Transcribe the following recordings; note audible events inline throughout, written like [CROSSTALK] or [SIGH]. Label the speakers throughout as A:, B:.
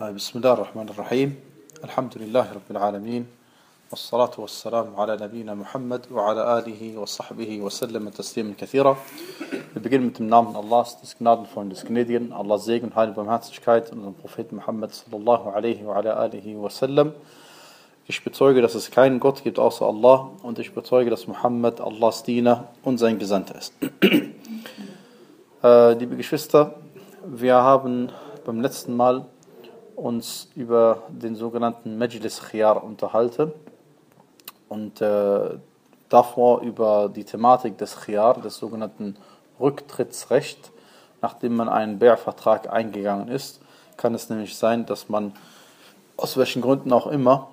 A: طيب، بسم الله الرحمن الرحيم. الحمد لله رب العالمين والصلاة والسلام على نبينا محمد وعلى آله وصحبه وسلم تسليما كثيرا. نبدأ من نام الله استسكنادن فون دسكنيدين الله زيغن هاي بم هاتسكايت من محمد صلى الله عليه وعلى آله وسلم Ich bezeuge, dass es keinen Gott gibt außer Allah und ich bezeuge, dass Muhammad Allahs Diener und sein Gesandter ist. äh, liebe Geschwister, wir haben beim letzten Mal uns über den sogenannten Majlis Khiyar unterhalten und äh, davor über die Thematik des Khiyar, des sogenannten Rücktrittsrecht, nachdem man einen Bär-Vertrag eingegangen ist, kann es nämlich sein, dass man aus welchen Gründen auch immer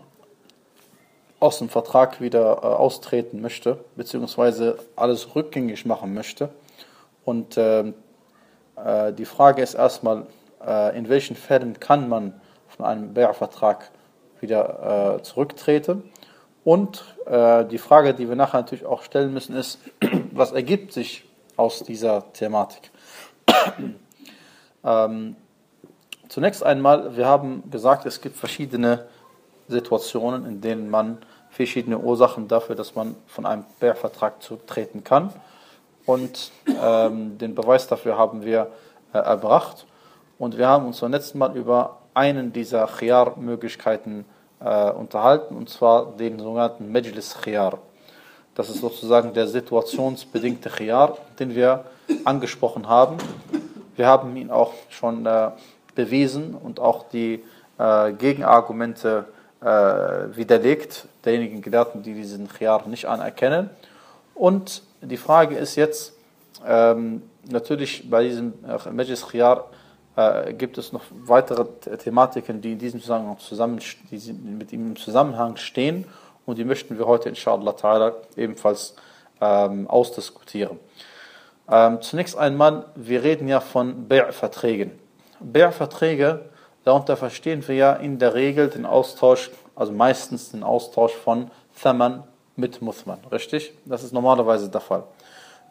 A: aus dem Vertrag wieder äh, austreten möchte, beziehungsweise alles rückgängig machen möchte. Und äh, äh, die Frage ist erstmal, in welchen Fällen kann man von einem Bär-Vertrag wieder äh, zurücktreten. Und äh, die Frage, die wir nachher natürlich auch stellen müssen, ist, [CLEARS THROAT] was ergibt sich aus dieser Thematik? [CLEARS THROAT] ähm, zunächst einmal, wir haben gesagt, es gibt verschiedene Situationen, in denen man verschiedene Ursachen dafür, dass man von einem Bär-Vertrag zurücktreten kann. Und ähm, den Beweis dafür haben wir äh, erbracht. Und wir haben uns beim letzten Mal über einen dieser Khiyar-Möglichkeiten äh, unterhalten, und zwar den sogenannten Majlis Khiyar. Das ist sozusagen der situationsbedingte Khiyar, den wir angesprochen haben. Wir haben ihn auch schon äh, bewiesen und auch die äh, Gegenargumente äh, widerlegt, derjenigen Gelehrten, die diesen Khiyar nicht anerkennen. Und die Frage ist jetzt, ähm, natürlich bei diesem äh, Majlis Khiyar äh, gibt es noch weitere Thematiken, die in diesem Zusammenhang zusammen, die mit ihm im Zusammenhang stehen und die möchten wir heute inshallah ta'ala ebenfalls ähm, ausdiskutieren. Ähm, zunächst einmal, wir reden ja von Bär-Verträgen. Bär-Verträge, darunter verstehen wir ja in der Regel den Austausch, also meistens den Austausch von Thaman mit Muthman, richtig? Das ist normalerweise der Fall.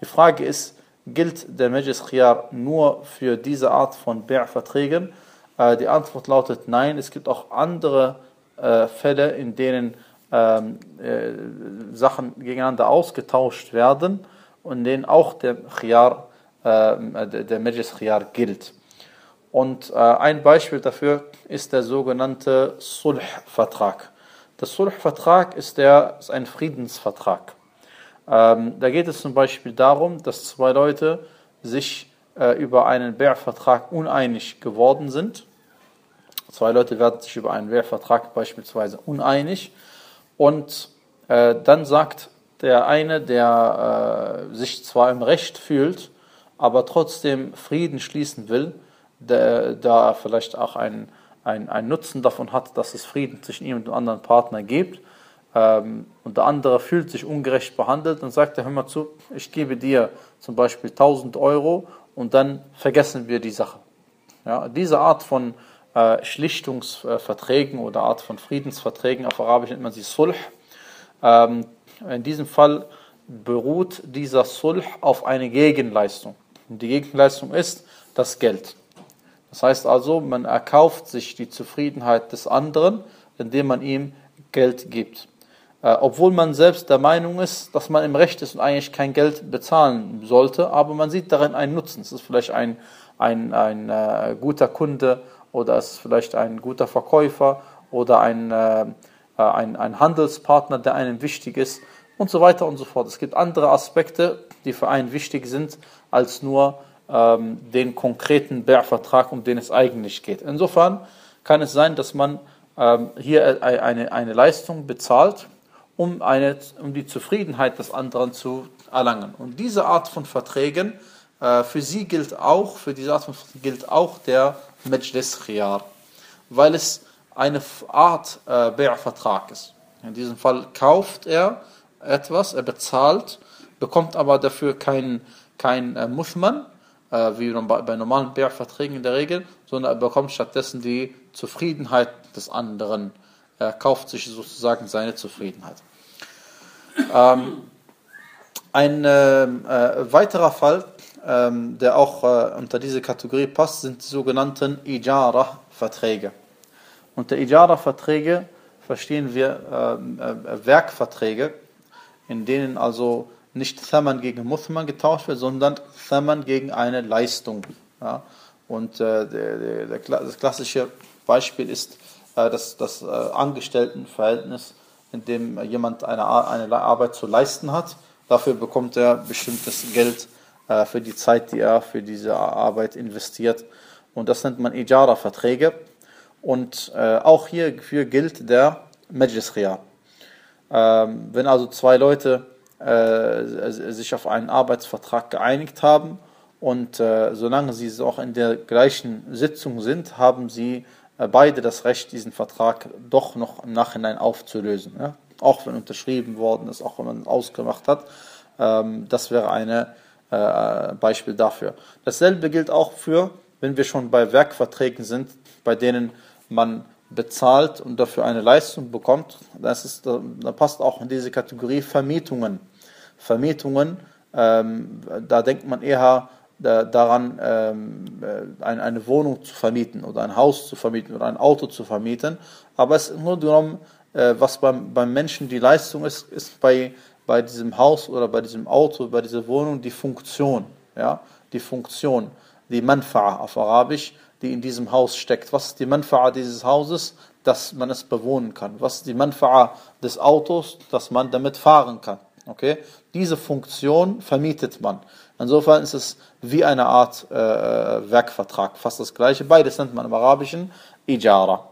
A: Die Frage ist, gilt der Majlis Khiyar nur für diese Art von Bär-Verträgen? Äh, die Antwort lautet nein, es gibt auch andere äh, Fälle, in denen ähm, äh, Sachen gegeneinander ausgetauscht werden und in denen auch der Khiyar, äh, der Majlis Khiyar gilt. Und äh, ein Beispiel dafür ist der sogenannte Sulh-Vertrag. Der Sulh-Vertrag ist, ist ein Friedensvertrag. Ähm, da geht es zum Beispiel darum, dass zwei Leute sich äh, über einen Bär-Vertrag uneinig geworden sind. Zwei Leute werden sich über einen Wehrvertrag beispielsweise uneinig und äh, dann sagt der eine, der äh, sich zwar im Recht fühlt, aber trotzdem Frieden schließen will, da er vielleicht auch einen, einen Nutzen davon hat, dass es Frieden zwischen ihm und dem anderen Partner gibt, ähm, und der andere fühlt sich ungerecht behandelt und sagt, hör mal zu, ich gebe dir zum Beispiel 1000 Euro und dann vergessen wir die Sache. Ja, diese Art von äh, Schlichtungsverträgen oder Art von Friedensverträgen, auf Arabisch nennt man sie Sulh. Ähm, in diesem Fall beruht dieser Sulh auf eine Gegenleistung. Und die Gegenleistung ist das Geld. Das heißt also, man erkauft sich die Zufriedenheit des anderen, indem man ihm Geld gibt. Äh, obwohl man selbst der Meinung ist, dass man im Recht ist und eigentlich kein Geld bezahlen sollte, aber man sieht darin einen Nutzen. Es ist vielleicht ein, ein, ein äh, guter Kunde oder es ist vielleicht ein guter Verkäufer oder ein, äh, äh, ein, ein Handelspartner, der einem wichtig ist und so weiter und so fort. Es gibt andere Aspekte, die für einen wichtig sind, als nur ähm, den konkreten Bär-Vertrag, um den es eigentlich geht. Insofern kann es sein, dass man ähm, hier eine, eine Leistung bezahlt, um, eine, um die Zufriedenheit des anderen zu erlangen. Und diese Art von Verträgen, äh, für sie gilt auch, für diese Art von Verträgen gilt auch der Majlis Khiyar, weil es eine Art äh, Bär-Vertrag ist. In diesem Fall kauft er etwas, er bezahlt, bekommt aber dafür kein, kein äh, Muthman, äh, wie bei, bei normalen Bär-Verträgen in der Regel, sondern er bekommt stattdessen die Zufriedenheit des anderen. Er kauft sich sozusagen seine Zufriedenheit. Ähm, ein äh, äh, weiterer Fall, ähm, der auch äh, unter diese Kategorie passt, sind die sogenannten Ijara-Verträge. Unter Ijara-Verträge verstehen wir äh, äh, Werkverträge, in denen also nicht Thaman gegen Muthman getauscht wird, sondern Thaman gegen eine Leistung. Ja? Und äh, der, der, das klassische Beispiel ist das, das äh, Angestelltenverhältnis, in dem jemand eine, eine Arbeit zu leisten hat. Dafür bekommt er bestimmtes Geld äh, für die Zeit, die er für diese Arbeit investiert. Und das nennt man Ijara-Verträge. Und äh, auch hierfür gilt der Majlis Khiyar. Ähm, wenn also zwei Leute äh, sich auf einen Arbeitsvertrag geeinigt haben und äh, solange sie auch in der gleichen Sitzung sind, haben sie äh, beide das Recht, diesen Vertrag doch noch im Nachhinein aufzulösen. Ja? Auch wenn unterschrieben worden ist, auch wenn man ausgemacht hat. Ähm, das wäre ein äh, Beispiel dafür. Dasselbe gilt auch für, wenn wir schon bei Werkverträgen sind, bei denen man bezahlt und dafür eine Leistung bekommt, das ist, da passt auch in diese Kategorie Vermietungen. Vermietungen, ähm, da denkt man eher daran, ähm, äh, eine, Wohnung zu vermieten oder ein Haus zu vermieten oder ein Auto zu vermieten. Aber es ist nur genommen, äh, was beim, beim Menschen die Leistung ist, ist bei, bei diesem Haus oder bei diesem Auto, bei dieser Wohnung die Funktion. Ja? Die Funktion, die Manfa'a auf Arabisch die in diesem Haus steckt. Was ist die Manfa'a dieses Hauses? Dass man es bewohnen kann. Was ist die Manfa'a des Autos? Dass man damit fahren kann. Okay? Diese Funktion vermietet man. Insofern ist es wie eine Art äh, Werkvertrag, fast das gleiche. Beides nennt man im Arabischen Ijara.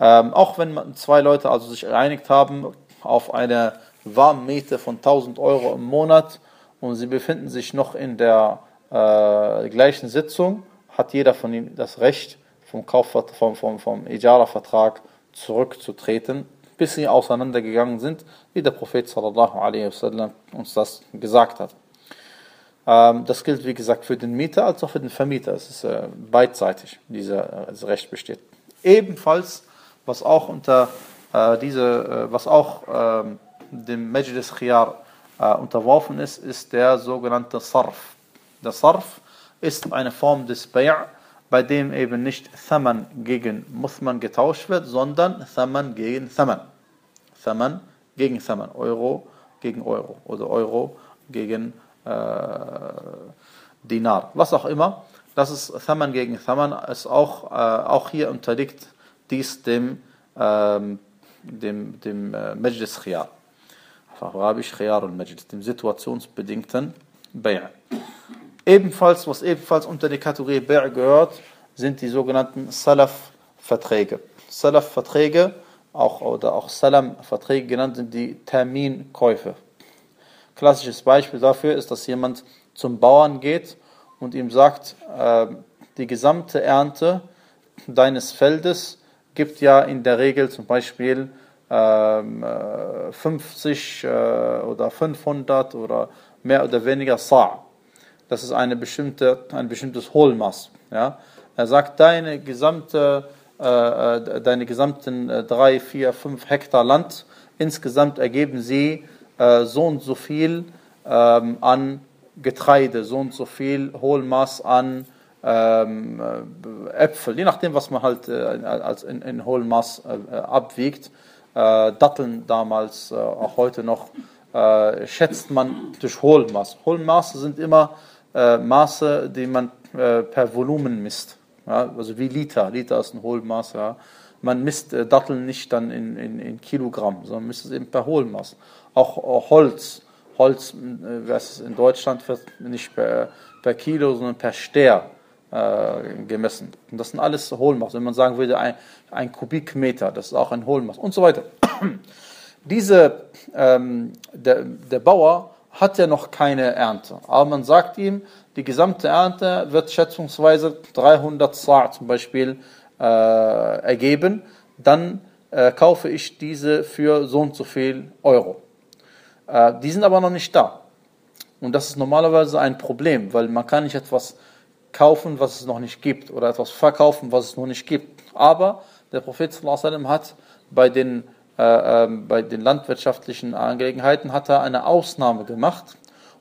A: Ähm, auch wenn man zwei Leute also sich geeinigt haben auf eine Warmmiete von 1000 Euro im Monat und sie befinden sich noch in der äh, gleichen Sitzung, hat jeder von ihnen das Recht, vom, vom, vom, vom Ijara-Vertrag zurückzutreten, bis sie auseinandergegangen sind, wie der Prophet sallallahu alaihi wasallam uns das gesagt hat. Ähm, das gilt, wie gesagt, für den Mieter als auch für den Vermieter. Es ist äh, beidseitig, dieses äh, Recht besteht. Ebenfalls, was auch unter äh, diese, was auch ähm, dem Majlis Khiyar unterworfen ist, ist der sogenannte Sarf. Der Sarf ist eine Form des Bay' bei dem eben nicht Thaman gegen Muthman getauscht wird, sondern Thaman gegen Thaman. Thaman gegen Thaman, Euro gegen Euro oder Euro gegen äh, Dinar, was auch immer. Das ist Thaman gegen Thaman, ist auch, äh, auch hier unterliegt dies dem, ähm, äh, Majlis Khiyar. Auf Arabisch Khiyar und Majlis, dem situationsbedingten Bay'. Ebenfalls, was ebenfalls unter die Kategorie Ber' gehört, sind die sogenannten Salaf-Verträge. Salaf-Verträge, auch, oder auch Salam-Verträge genannt, sind die Terminkäufe. Klassisches Beispiel dafür ist, dass jemand zum Bauern geht und ihm sagt, äh, die gesamte Ernte deines Feldes gibt ja in der Regel zum Beispiel ähm, äh, 50 äh, oder 500 oder mehr oder weniger Sa' das ist eine bestimmte, ein bestimmtes Hohlmaß. Ja? Er sagt, deine gesamte, äh, äh deine gesamten äh, drei, vier, fünf Hektar Land, insgesamt ergeben sie äh, so und so viel ähm, an Getreide, so und so viel Hohlmaß an ähm, äh, Äpfel, je nachdem, was man halt äh, als in, in Hohlmaß abwiegt. Datteln damals, auch heute noch, schätzt man durch Hohlmaß. Hohlmaße sind immer äh, Maße, die man äh, per Volumen misst. Ja, also wie Liter. Liter ist ein Hohlmaß. Ja. Man misst äh, Datteln nicht dann in, in, in, Kilogramm, sondern misst es eben per Hohlmaß. Auch, Holz. Holz, äh, was in Deutschland wird nicht per, per Kilo, sondern per Ster äh, gemessen. Und das sind alles Hohlmaß. Wenn man sagen würde, ein, ein Kubikmeter, das ist auch ein Hohlmaß und so weiter. [CLEARS THROAT] Diese, ähm, der, der Bauer hat er noch keine Ernte. Aber man sagt ihm, die gesamte Ernte wird schätzungsweise 300 Sa' zum Beispiel äh, ergeben. Dann äh, kaufe ich diese für so und so viel Euro. Äh, die sind aber noch nicht da. Und das ist normalerweise ein Problem, weil man kann nicht etwas kaufen, was es noch nicht gibt, oder etwas verkaufen, was es noch nicht gibt. Aber der Prophet sallam, hat bei den äh, ähm, bei den landwirtschaftlichen Angelegenheiten hat er eine Ausnahme gemacht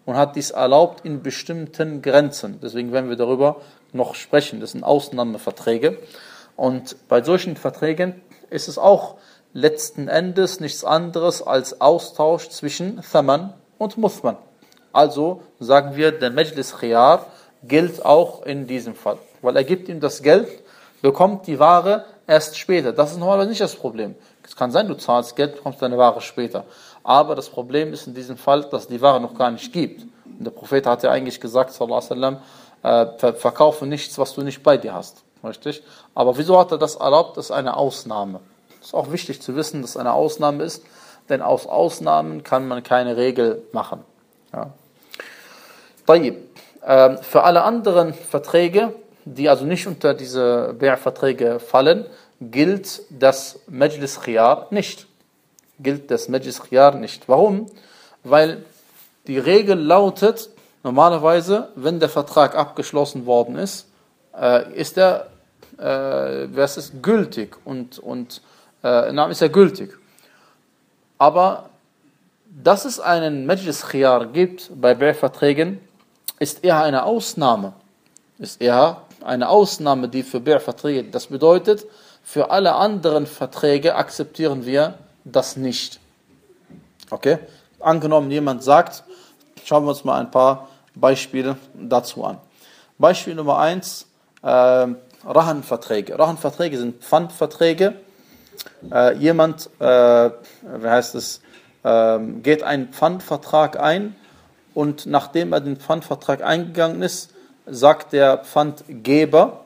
A: und hat dies erlaubt in bestimmten Grenzen. Deswegen werden wir darüber noch sprechen. Das sind Ausnahmeverträge. Und bei solchen Verträgen ist es auch letzten Endes nichts anderes als Austausch zwischen Thaman und Muthman. Also sagen wir, der Majlis Khiyar gilt auch in diesem Fall, weil er gibt ihm das Geld, bekommt die Ware erst später. Das ist normalerweise nicht das Problem. Es kann sein, du zahlst Geld, bekommst deine Ware später. Aber das Problem ist in diesem Fall, dass die Ware noch gar nicht gibt. Und der Prophet hat ja eigentlich gesagt, sallallahu alaihi wasallam, äh, verkaufe nichts, was du nicht bei dir hast. Richtig? Aber wieso hat er das erlaubt? Das ist eine Ausnahme. Ist auch wichtig zu wissen, dass es eine Ausnahme ist, denn aus Ausnahmen kann man keine Regel machen. Ja. Ähm, für alle anderen Verträge, die also nicht unter diese Bär-Verträge fallen, gilt das Majlis Khiyar nicht. Gilt das Majlis Khiyar nicht. Warum? Weil die Regel lautet, normalerweise, wenn der Vertrag abgeschlossen worden ist, äh, ist er äh, was ist gültig und, und äh, ist er gültig. Aber dass es einen Majlis Khiyar gibt bei Bär-Verträgen, ist eher eine Ausnahme. Ist eher eine Ausnahme, die für Bär-Verträge, das bedeutet, für alle anderen Verträge akzeptieren wir das nicht. Okay? Angenommen, jemand sagt, schauen wir uns mal ein paar Beispiele dazu an. Beispiel Nummer eins, äh, Rahenverträge. Rahenverträge sind Pfandverträge. Äh, jemand, äh, wie heißt es, äh, geht einen Pfandvertrag ein und nachdem er den Pfandvertrag eingegangen ist, sagt der Pfandgeber,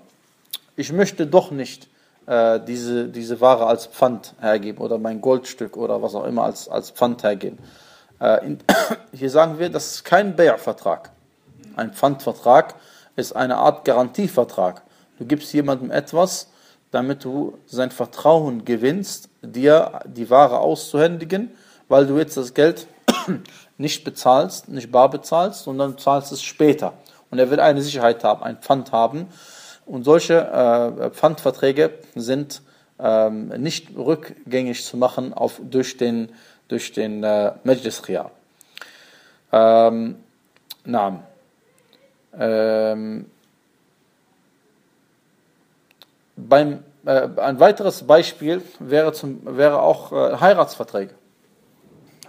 A: ich möchte doch nicht äh, diese, diese Ware als Pfand hergeben oder mein Goldstück oder was auch immer als, als Pfand hergeben. Äh, in, [COUGHS] hier sagen wir, das ist kein Bär-Vertrag. Ein Pfandvertrag ist eine Art Garantievertrag. Du gibst jemandem etwas, damit du sein Vertrauen gewinnst, dir die Ware auszuhändigen, weil du jetzt das Geld [CLEARS THROAT] nicht bezahlst, nicht bar bezahlst, sondern zahlst es später. Und er will eine Sicherheit haben, ein Pfand haben. Und solche äh, Pfandverträge sind ähm, nicht rückgängig zu machen auf, durch den, durch den äh, Majlis. Ähm, na, ähm, beim, äh, ein weiteres Beispiel wäre, zum, wäre auch äh, Heiratsverträge.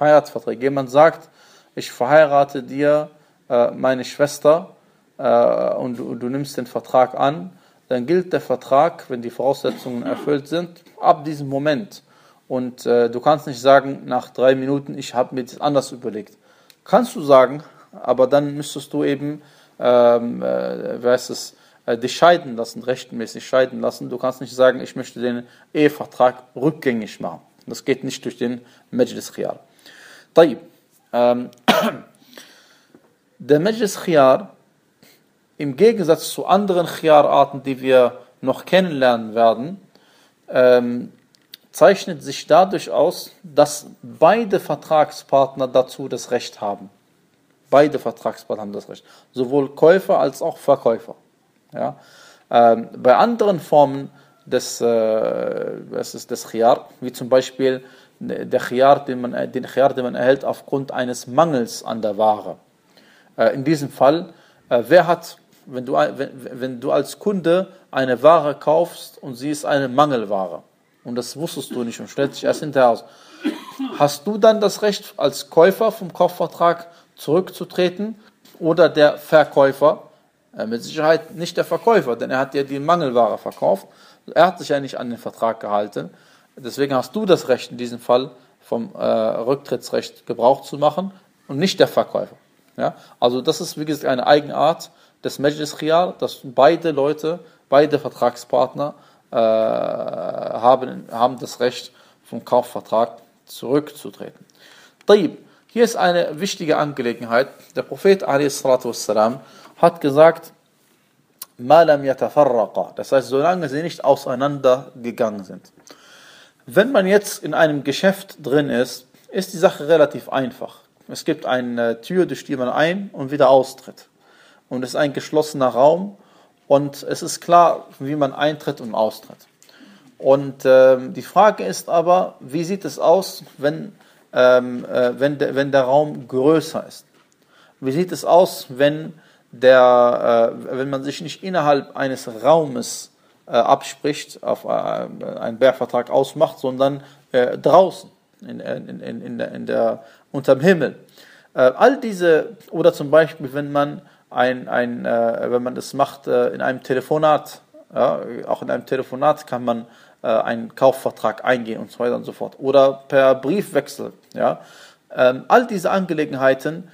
A: Heiratsverträge. Jemand sagt, ich verheirate dir äh, meine Schwester äh, und du, du, nimmst den Vertrag an, dann gilt der Vertrag, wenn die Voraussetzungen erfüllt sind, ab diesem Moment. Und äh, du kannst nicht sagen, nach drei Minuten, ich habe mir das anders überlegt. Kannst du sagen, aber dann müsstest du eben, ähm, äh, wie heißt es, dich scheiden lassen, rechtmäßig scheiden lassen. Du kannst nicht sagen, ich möchte den Ehevertrag rückgängig machen. Das geht nicht durch den Majlis Khiyar. Ähm, der Majlis Khiyar, im Gegensatz zu anderen Khiyar-Arten, die wir noch kennenlernen werden, ähm, zeichnet sich dadurch aus, dass beide Vertragspartner dazu das Recht haben. Beide Vertragspartner haben das Recht. Sowohl Käufer als auch Verkäufer. Ja? Ähm, bei anderen Formen des, äh, ist des Khiyar, wie zum Beispiel der Khiyar, den man, den Khiyar, den man erhält aufgrund eines Mangels an der Ware. Äh, in diesem Fall, äh, wer hat, wenn du, wenn, wenn du als Kunde eine Ware kaufst und sie ist eine Mangelware und das wusstest du nicht und stellt sich erst hinterher aus, hast du dann das Recht als Käufer vom Kaufvertrag zurückzutreten oder der Verkäufer? Äh, mit Sicherheit nicht der Verkäufer, denn er hat ja die Mangelware verkauft. Er hat sich ja nicht an den Vertrag gehalten. Deswegen hast du das Recht, in diesem Fall vom äh, Rücktrittsrecht Gebrauch zu machen und nicht der Verkäufer. Ja? Also das ist, wie gesagt, eine Eigenart des Majlis Khiyar, dass beide Leute, beide Vertragspartner äh, haben, haben das Recht, vom Kaufvertrag zurückzutreten. Taib. Hier ist eine wichtige Angelegenheit. Der Prophet a.s hat gesagt, Malam yatafarraqa. Das heißt, solange sie nicht auseinandergegangen sind. Wenn man jetzt in einem Geschäft drin ist, ist die Sache relativ einfach. Es gibt eine Tür, durch die man ein- und wieder austritt. Und es ist ein geschlossener Raum und es ist klar, wie man eintritt und austritt. Und ähm, die Frage ist aber, wie sieht es aus, wenn, ähm, äh, wenn, de, wenn der Raum größer ist? Wie sieht es aus, wenn der, äh, wenn man sich nicht innerhalb eines Raumes äh, abspricht, auf äh, einen Bärvertrag ausmacht, sondern äh, draußen, in, in, in, in, der, in der, unterm Himmel. Äh, all diese, oder zum Beispiel, wenn man ein, ein äh, wenn man das macht in einem Telefonat, ja, auch in einem Telefonat kann man einen Kaufvertrag eingehen und so weiter und so fort. Oder per Briefwechsel. Ja. Ähm, all diese Angelegenheiten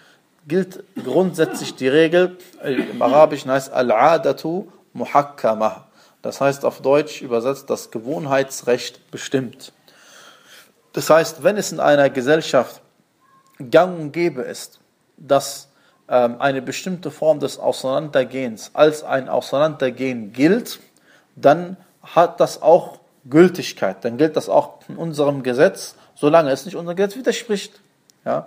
A: gilt grundsätzlich die Regel, im Arabischen heißt Al-Adatu Muhakkamah. Das heißt auf Deutsch übersetzt, das Gewohnheitsrecht bestimmt. Das heißt, wenn es in einer Gesellschaft gang und gäbe ist, dass ähm, eine bestimmte Form des Auseinandergehens als ein Auseinandergehen gilt, dann hat das auch Gültigkeit. Dann gilt das auch in unserem Gesetz, solange es nicht unserem Gesetz widerspricht. Ja?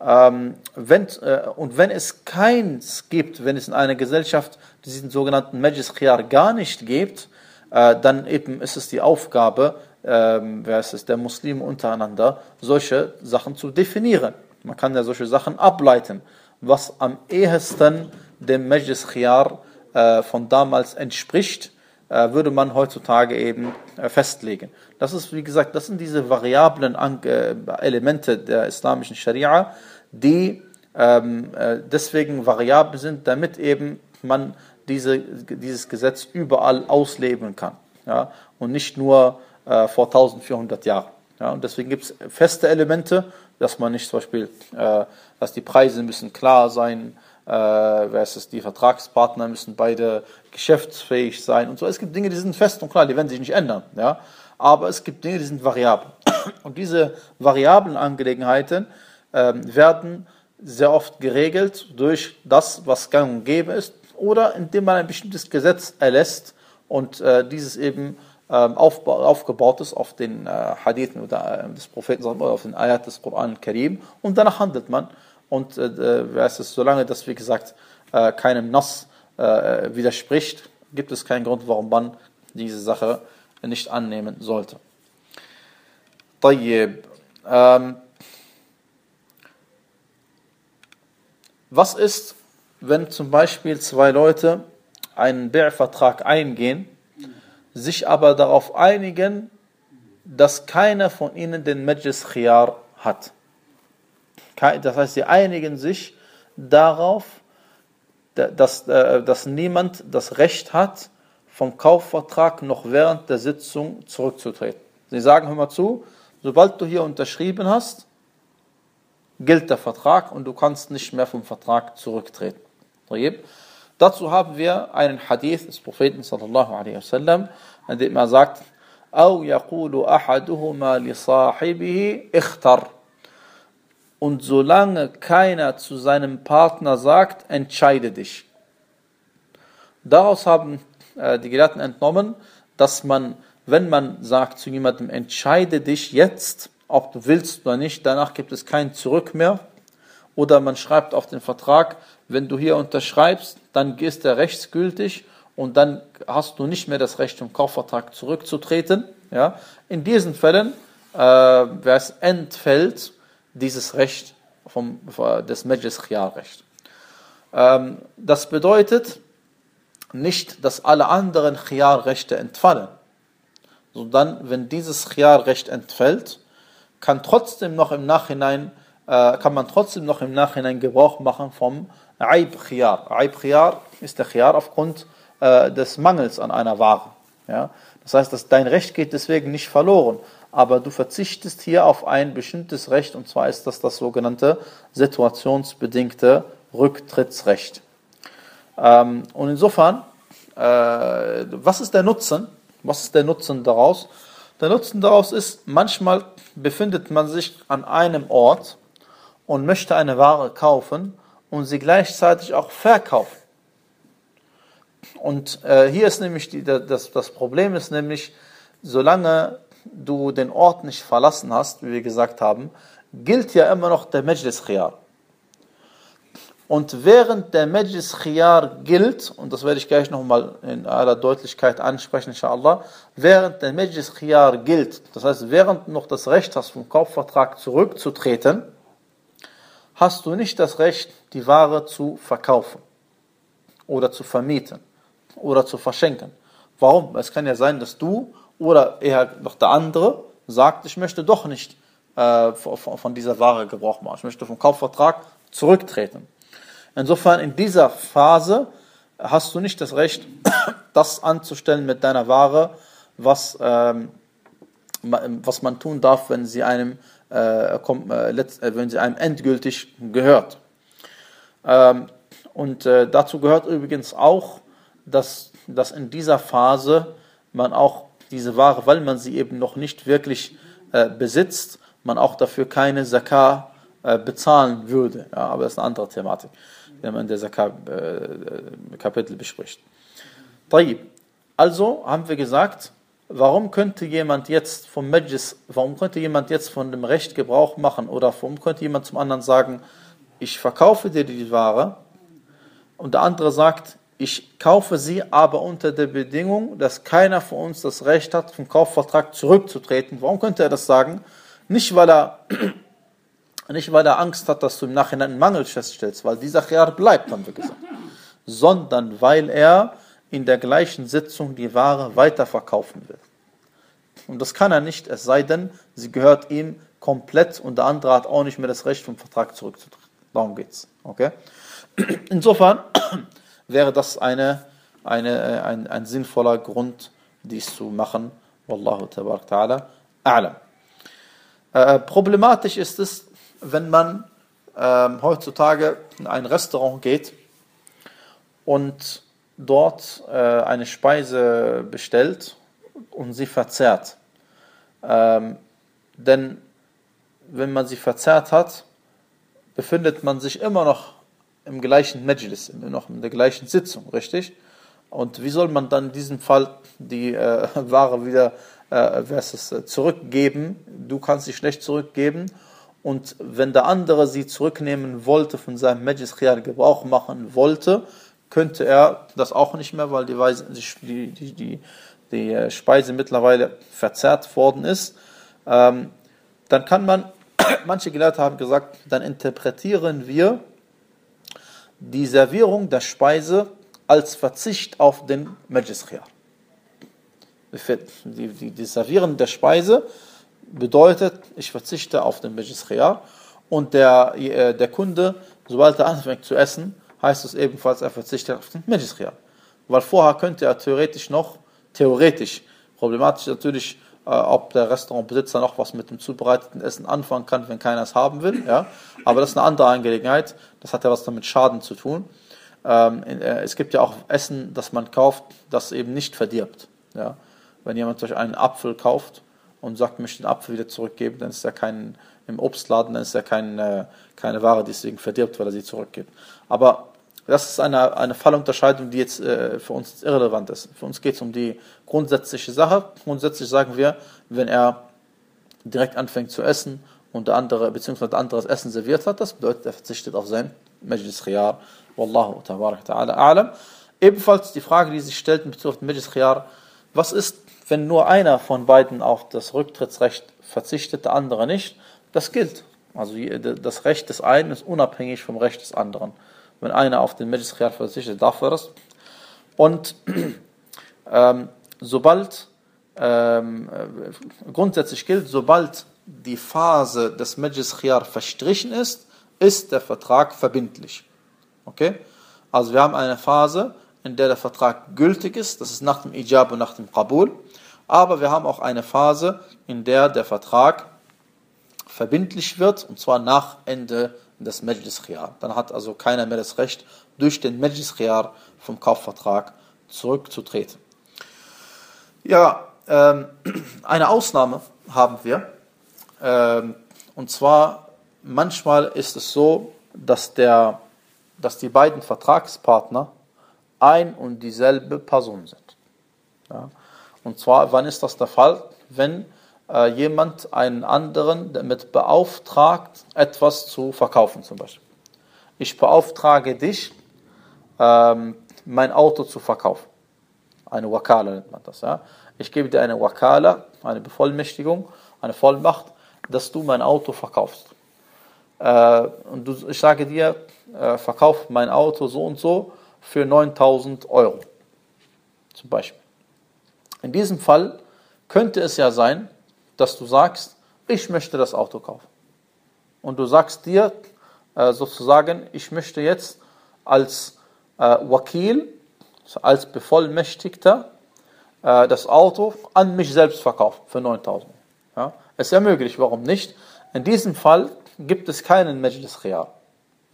A: Ähm, wenn, äh, und wenn es keins gibt, wenn es in einer Gesellschaft diesen sogenannten Majlis Khiyar gar nicht gibt, äh, dann eben ist es die Aufgabe, äh, wer ist es, der Muslime untereinander, solche Sachen zu definieren. Man kann ja solche Sachen ableiten, was am ehesten dem Majlis Khiyar äh, von damals entspricht, würde man heutzutage eben äh, festlegen. Das ist, wie gesagt, das sind diese variablen äh, Elemente der islamischen Scharia, die ähm, deswegen variabel sind, damit eben man diese, dieses Gesetz überall ausleben kann. Ja? Und nicht nur äh, vor 1400 Jahren. Ja? Und deswegen gibt es feste Elemente, dass man nicht zum Beispiel, äh, dass die Preise müssen klar sein, äh, ist es, die Vertragspartner müssen beide geschäftsfähig sein und so. Es gibt Dinge, die sind fest und klar, die werden sich nicht ändern. Ja? Aber es gibt Dinge, die sind variabel. Und diese variablen Angelegenheiten äh, werden sehr oft geregelt durch das, was gang und gäbe ist, oder indem man ein bestimmtes Gesetz erlässt und äh, dieses eben ähm, aufgebaut ist auf den äh, Hadithen oder, äh, des Propheten oder auf den Ayat des Koran Karim und danach handelt man Und äh, äh es, solange das, wie gesagt, äh, keinem Nass äh, widerspricht, gibt es keinen Grund, warum man diese Sache nicht annehmen sollte. طيب. Ähm, was ist, wenn zum Beispiel zwei Leute einen Bär-Vertrag eingehen, sich aber darauf einigen, dass keiner von ihnen den Majlis Khiyar hat. Das heißt, sie einigen sich darauf, dass, äh, dass niemand das Recht hat, vom Kaufvertrag noch während der Sitzung zurückzutreten. Sie sagen, hör mal zu, sobald du hier unterschrieben hast, gilt der Vertrag und du kannst nicht mehr vom Vertrag zurücktreten. Dazu haben wir einen Hadith des Propheten sallallahu alaihi wasallam, in dem er sagt, أو يقول أحدهما لصاحبه اختر und solange keiner zu seinem Partner sagt, entscheide dich. Daraus haben äh, die Gelehrten entnommen, dass man, wenn man sagt zu jemandem, entscheide dich jetzt, ob du willst oder nicht, danach gibt es kein Zurück mehr. Oder man schreibt auf den Vertrag, wenn du hier unterschreibst, dann ist er rechtsgültig und dann hast du nicht mehr das Recht, vom Kaufvertrag zurückzutreten. Ja? In diesen Fällen, äh, wer es entfällt, dieses Recht vom, des Majlis Khiyar-Recht. Ähm, das bedeutet nicht, dass alle anderen Khiyar-Rechte entfallen, sondern wenn dieses Khiyar-Recht entfällt, kann trotzdem noch im Nachhinein äh, kann man trotzdem noch im Nachhinein Gebrauch machen vom Aib Khiyar. Aib Khiyar ist der Khiyar aufgrund äh, des Mangels an einer Ware. Ja? Das heißt, dass dein Recht geht deswegen nicht verloren aber du verzichtest hier auf ein bestimmtes Recht, und zwar ist das das sogenannte situationsbedingte Rücktrittsrecht. Ähm, und insofern, äh, was ist der Nutzen? Was ist der Nutzen daraus? Der Nutzen daraus ist, manchmal befindet man sich an einem Ort und möchte eine Ware kaufen und sie gleichzeitig auch verkaufen. Und äh, hier ist nämlich die, das, das Problem ist nämlich, solange du den Ort nicht verlassen hast, wie wir gesagt haben, gilt ja immer noch der Majlis Khiyar. Und während der Majlis Khiyar gilt, und das werde ich gleich nochmal in aller Deutlichkeit ansprechen, inshallah, während der Majlis Khiyar gilt, das heißt, während du noch das Recht hast, vom Kaufvertrag zurückzutreten, hast du nicht das Recht, die Ware zu verkaufen oder zu vermieten oder zu verschenken. Warum? Es kann ja sein, dass du oder eher noch der andere sagt, ich möchte doch nicht äh, von dieser Ware Gebrauch machen. Ich möchte vom Kaufvertrag zurücktreten. Insofern in dieser Phase hast du nicht das Recht, [COUGHS] das anzustellen mit deiner Ware, was, ähm, was man tun darf, wenn sie einem, äh, äh, wenn sie einem endgültig gehört. Ähm, und dazu gehört übrigens auch, dass, dass in dieser Phase man auch diese Ware, weil man sie eben noch nicht wirklich äh, besitzt, man auch dafür keine Zakah äh, bezahlen würde. Ja, aber das ist eine andere Thematik, wenn man der Zakah-Kapitel äh, bespricht. Also haben wir gesagt, warum könnte jemand jetzt vom Majlis, warum könnte jemand jetzt von dem Recht Gebrauch machen oder warum könnte jemand zum anderen sagen, ich verkaufe dir die Ware und der andere sagt, ich kaufe sie aber unter der Bedingung, dass keiner von uns das Recht hat, vom Kaufvertrag zurückzutreten. Warum könnte er das sagen? Nicht, weil er, [CLEARS THROAT] nicht, weil er Angst hat, dass du im Nachhinein einen Mangel feststellst, weil dieser Khiyar bleibt, haben wir gesagt, sondern weil er in der gleichen Sitzung die Ware weiterverkaufen will. Und das kann er nicht, es sei denn, sie gehört ihm komplett und der andere hat auch nicht mehr das Recht, vom Vertrag zurückzutreten. Darum geht's. Okay? [CLEARS THROAT] Insofern [CLEARS THROAT] wäre das eine, eine, äh, ein, ein sinnvoller Grund, dies zu machen. Wallahu ta'ala a'lam. Äh, problematisch ist es, wenn man äh, heutzutage in ein Restaurant geht und dort äh, eine Speise bestellt und sie verzehrt. Ähm, denn wenn man sie verzehrt hat, befindet man sich immer noch im gleichen Majlis, noch in der gleichen Sitzung, richtig? Und wie soll man dann in diesem Fall die äh, [LAUGHS] Ware wieder äh, versus, äh, zurückgeben? Du kannst sie schlecht zurückgeben. Und wenn der andere sie zurücknehmen wollte, von seinem Majlis Gebrauch machen wollte, könnte er das auch nicht mehr, weil die, Weise, die, die, die, die äh, Speise mittlerweile verzerrt worden ist. Ähm, dann kann man, [CLEARS THROAT] manche Gelehrte haben gesagt, dann interpretieren wir die Servierung der Speise als Verzicht auf den Majlis die, die, die Servieren der Speise bedeutet, ich verzichte auf den Majlis und der, äh, der Kunde, sobald er anfängt zu essen, heißt es ebenfalls, er verzichtet auf den Majlis Weil vorher könnte er theoretisch noch, theoretisch, problematisch natürlich, ob der Restaurantbesitzer noch was mit dem zubereiteten Essen anfangen kann, wenn keiner es haben will. Ja? Aber das ist eine andere Angelegenheit. Das hat ja was damit Schaden zu tun. Ähm, äh, es gibt ja auch Essen, das man kauft, das eben nicht verdirbt. Ja? Wenn jemand durch einen Apfel kauft und sagt, möchte den Apfel wieder zurückgeben, dann ist er kein, im Obstladen, dann ist er kein, äh, keine Ware, die deswegen verdirbt, weil er sie zurückgibt. Aber das ist eine, eine Fallunterscheidung, die jetzt äh, für uns irrelevant ist. Für uns geht es um die grundsätzliche Sache. Grundsätzlich sagen wir, wenn er direkt anfängt zu essen und der andere, beziehungsweise der andere das Essen serviert hat, das bedeutet, er verzichtet auf sein Majlis Khiyar. Wallahu ta'ala a'lam. Ebenfalls die Frage, die sich stellt in Bezug auf den Majlis Khiyar, was ist, wenn nur einer von beiden auf das Rücktrittsrecht verzichtet, der andere nicht? Das gilt. Also das Recht des einen ist unabhängig vom Recht des anderen. Wenn einer auf den Majlis Khiyar verzichtet, darf er das. Und [CLEARS THROAT] ähm, sobald, ähm, äh, grundsätzlich gilt, sobald die Phase des Majlis Khiyar verstrichen ist, ist der Vertrag verbindlich. Okay? Also wir haben eine Phase, in der der Vertrag gültig ist, das ist nach dem Ijab und nach dem Qabul. Aber wir haben auch eine Phase, in der der Vertrag verbindlich wird, und zwar nach Ende des Majlis Khiyar. Dann hat also keiner mehr das Recht, durch den Majlis Khiyar vom Kaufvertrag zurückzutreten. Ja, ähm, [CLEARS THROAT] eine Ausnahme haben wir. Ähm, und zwar, manchmal ist es so, dass, der, dass die beiden Vertragspartner ein und dieselbe Person sind. Ja? Und zwar, wann ist das der Fall? Wenn äh, jemand einen anderen damit beauftragt, etwas zu verkaufen zum Beispiel. Ich beauftrage dich, ähm, mein Auto zu verkaufen. Eine Wakala nennt man das. Ja? Ich gebe dir eine Wakala, eine Bevollmächtigung, eine Vollmacht, dass du mein Auto verkaufst. Äh, und du, ich sage dir, äh, verkauf mein Auto so und so für 9000 Euro. Zum Beispiel. In diesem Fall könnte es ja sein, dass du sagst, ich möchte das Auto kaufen. Und du sagst dir äh, sozusagen, ich möchte jetzt als äh, Wakil, als Bevollmächtigter, äh, das Auto an mich selbst verkaufen für 9000. Ja? Es ist ja möglich, warum nicht? In diesem Fall gibt es keinen Majlis Khiyar.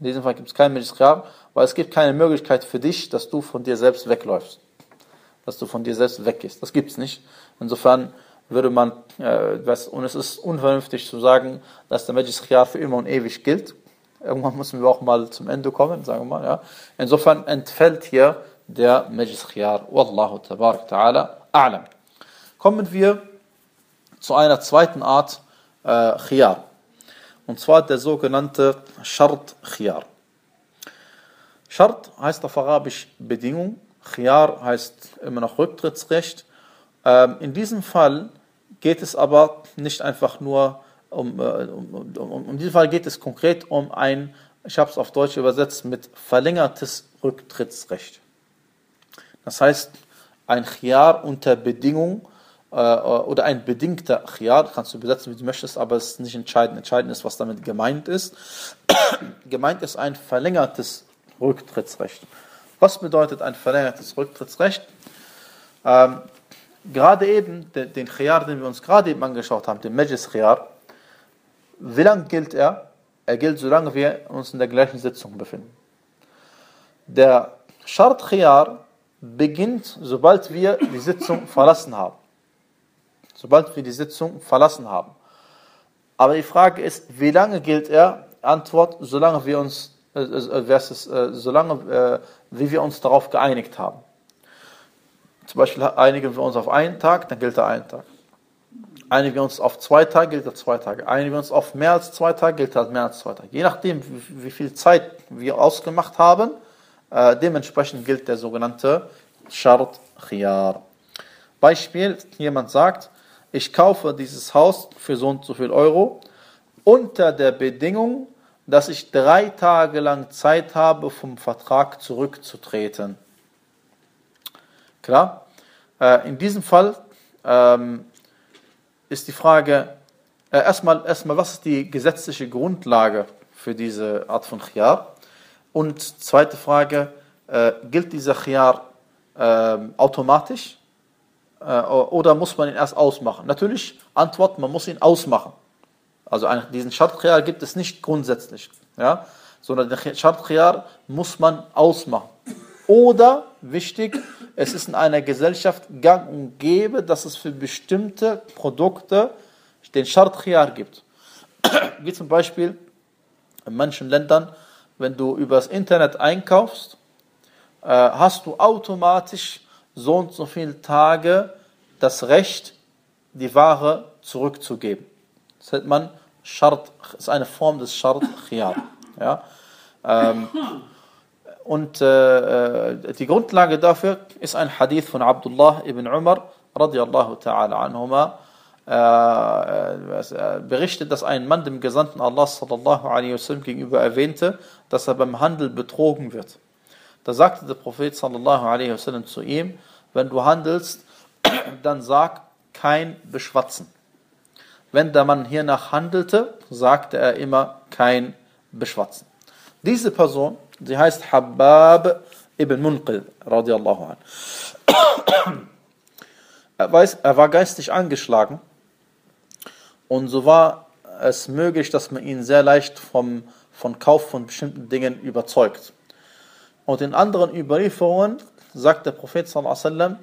A: In diesem Fall gibt es keinen Majlis Khiyar, weil es gibt keine Möglichkeit für dich, dass du von dir selbst wegläufst. Dass du von dir selbst weggehst. Das gibt es nicht. Insofern würde man, äh, was, und es ist unvernünftig zu sagen, dass der Majlis Khiyar für immer und ewig gilt. Irgendwann müssen wir auch mal zum Ende kommen, sagen wir mal. Ja. Insofern entfällt hier der Majlis Khiyar. Wallahu tabarak ta'ala a'lam. Kommen wir zu einer zweiten Art äh, Khiyar. Und zwar der sogenannte Shart Khiyar. Shart heißt auf Arabisch Bedingung. Khiyar heißt immer noch Rücktrittsrecht. Ähm, in diesem Fall geht es aber nicht einfach nur um, äh, um, um, um diesen Fall geht es konkret um ein, ich habe es auf Deutsch übersetzt, mit verlängertes Rücktrittsrecht. Das heißt, ein Khiyar unter Bedingung äh, oder ein bedingter Khiyar, kannst du übersetzen, wie du möchtest, aber es ist nicht entscheidend. Entscheidend ist, was damit gemeint ist. [COUGHS] gemeint ist ein verlängertes Rücktrittsrecht. Was bedeutet ein verlängertes Rücktrittsrecht? Ähm, gerade eben, den, den Khiyar, den wir uns gerade eben angeschaut haben, den Majlis Khiyar, wie lange gilt er? Er gilt, solange wir uns in der gleichen Sitzung befinden. Der Shart Khiyar beginnt, sobald wir die Sitzung [COUGHS] verlassen haben. Sobald wir die Sitzung verlassen haben. Aber die Frage ist, wie lange gilt er? Antwort, solange wir uns, äh, äh, versus, äh, solange äh, wie wir uns darauf geeinigt haben. Zum Beispiel einigen wir uns auf einen Tag, dann gilt er einen Tag. Einigen wir uns auf zwei Tage, gilt er zwei Tage. Einigen wir uns auf mehr als zwei Tage, gilt er mehr als zwei Tage. Je nachdem, wie, wie viel Zeit wir ausgemacht haben, äh, dementsprechend gilt der sogenannte Shart Khiyar. Beispiel, jemand sagt, ich kaufe dieses Haus für so und so viel Euro unter der Bedingung, dass ich drei Tage lang Zeit habe, vom Vertrag zurückzutreten. Klar? Äh, in diesem Fall ähm, ist die Frage, äh, erstmal, erstmal, was ist die gesetzliche Grundlage für diese Art von Khiyar? Und zweite Frage, äh, gilt dieser Khiyar äh, automatisch äh, oder muss man ihn erst ausmachen? Natürlich, Antwort, man muss ihn ausmachen. Also einen, diesen Shart Khiyar gibt es nicht grundsätzlich, ja? sondern den Shart Khiyar muss man ausmachen. Oder, wichtig, es ist in einer Gesellschaft gang und gäbe, dass es für bestimmte Produkte den Shart Khiyar gibt. [COUGHS] Wie zum Beispiel in manchen Ländern, wenn du übers Internet einkaufst, äh, hast du automatisch so und so viele Tage das Recht, die Ware zurückzugeben. Das nennt man Shart, ist eine Form des Shart Khiyar. Ja? Ähm, [LAUGHS] und äh, äh, die Grundlage dafür ist ein Hadith von Abdullah ibn Umar radiallahu ta'ala anhuma. Äh, äh, berichtet, dass ein Mann dem Gesandten Allah sallallahu alaihi wasallam gegenüber erwähnte, dass er beim Handel betrogen wird. Da sagte der Prophet sallallahu alaihi wasallam zu ihm, wenn du handelst, [CLEARS THROAT] dann sag kein Beschwatzen. Wenn der Mann hiernach handelte, sagte er immer kein Beschwatzen. Diese Person Sie heißt Habab ibn Munqil, radiallahu an. Er, weiß, er war geistig angeschlagen und so war es möglich, dass man ihn sehr leicht vom, von Kauf von bestimmten Dingen überzeugt. Und in anderen Überlieferungen sagt der Prophet sallallahu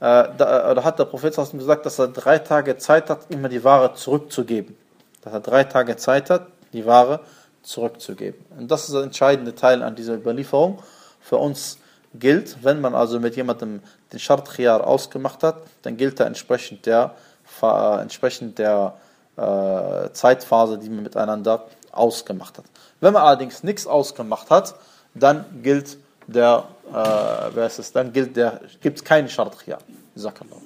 A: äh, da, oder hat der Prophet gesagt, dass er drei Tage Zeit hat, immer die Ware zurückzugeben. Dass er drei Tage Zeit hat, die Ware zurückzugeben zurückzugeben. Und das ist der entscheidende Teil an dieser Überlieferung. Für uns gilt, wenn man also mit jemandem den Shart Khiyar ausgemacht hat, dann gilt er entsprechend der, äh, entsprechend der äh, Zeitphase, die man miteinander ausgemacht hat. Wenn man allerdings nichts ausgemacht hat, dann gilt der, äh, wer ist es, dann gilt der, gibt es keinen Shart Khiyar. Jazakallah.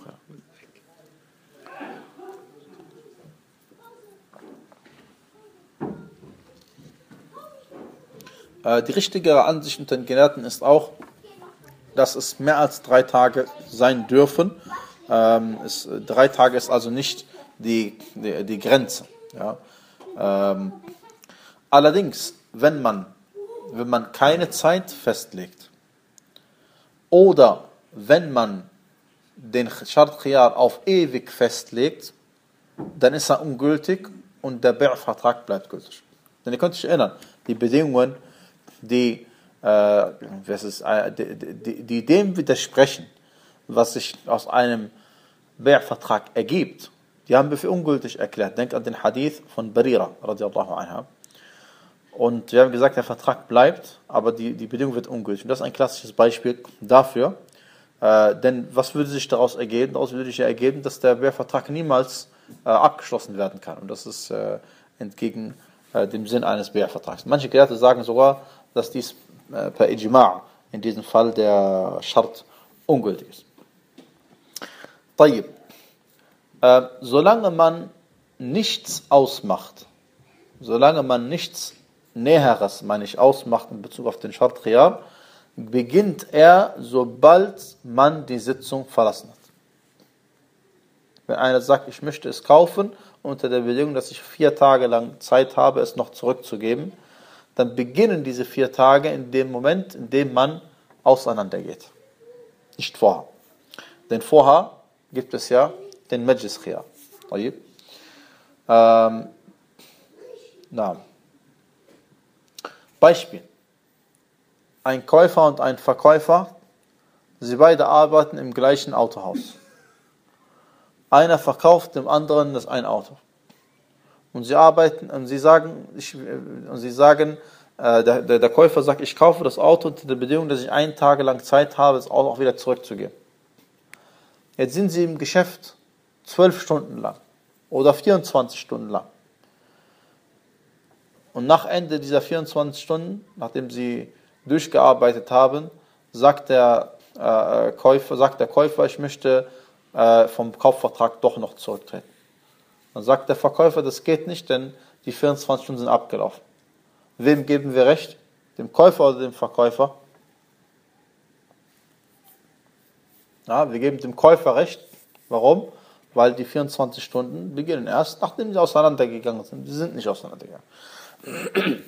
A: Die richtigere Ansicht unter den Gelehrten ist auch, dass es mehr als drei Tage sein dürfen. Äh, Ähm, ist, drei Tage ist also nicht die, die, die Grenze. Ja? Ähm, allerdings, wenn man, wenn man keine Zeit festlegt oder wenn man den Shart Khiyar auf ewig festlegt, dann ist er ungültig und der Bär-Vertrag bleibt gültig. Denn ihr könnt euch erinnern, die Bedingungen, die, äh, was ist, äh, die, die, die, dem widersprechen, was sich aus einem Bär-Vertrag ergibt, die haben wir für ungültig erklärt. Denkt an den Hadith von Barira, radiallahu anha. Und wir haben gesagt, der Vertrag bleibt, aber die, die Bedingung wird ungültig. Und das ist ein klassisches Beispiel dafür. Äh, denn was würde sich daraus ergeben? Daraus würde sich ja ergeben, dass der Wehrvertrag niemals äh, abgeschlossen werden kann. Und das ist äh, entgegen äh, dem Sinn eines Wehrvertrags. Manche Gelehrte sagen sogar, dass dies äh, per Ijma' in diesem Fall der Schart ungültig ist. طيب. Äh, solange man nichts ausmacht, solange man nichts Näheres, meine ich, ausmacht in Bezug auf den Schart Khiyar, beginnt er, sobald man die Sitzung verlassen hat. Wenn einer sagt, ich möchte es kaufen, unter der Bedingung, dass ich vier Tage lang Zeit habe, es noch zurückzugeben, dann beginnen diese vier Tage in dem Moment, in dem man auseinandergeht. Nicht vorher. Denn vorher gibt es ja den Majlis Khiyar. Ähm, na. Beispiel ein Käufer und ein Verkäufer, sie beide arbeiten im gleichen Autohaus. Einer verkauft dem anderen das ein Auto. Und sie arbeiten und sie sagen, ich, und sie sagen, äh, der, der, der, Käufer sagt, ich kaufe das Auto unter der Bedingung, dass ich einen Tag lang Zeit habe, das Auto auch wieder zurückzugeben. Jetzt sind sie im Geschäft zwölf Stunden lang oder 24 Stunden lang. Und nach Ende dieser 24 Stunden, nachdem sie durchgearbeitet haben, sagt der äh, Käufer, sagt der Käufer, ich möchte äh, vom Kaufvertrag doch noch zurücktreten. Dann sagt der Verkäufer, das geht nicht, denn die 24 Stunden sind abgelaufen. Wem geben wir recht? Dem Käufer oder dem Verkäufer? Ja, wir geben dem Käufer recht. Warum? Weil die 24 Stunden beginnen erst, nachdem sie auseinandergegangen sind. Sie sind nicht auseinandergegangen. [CLEARS THROAT]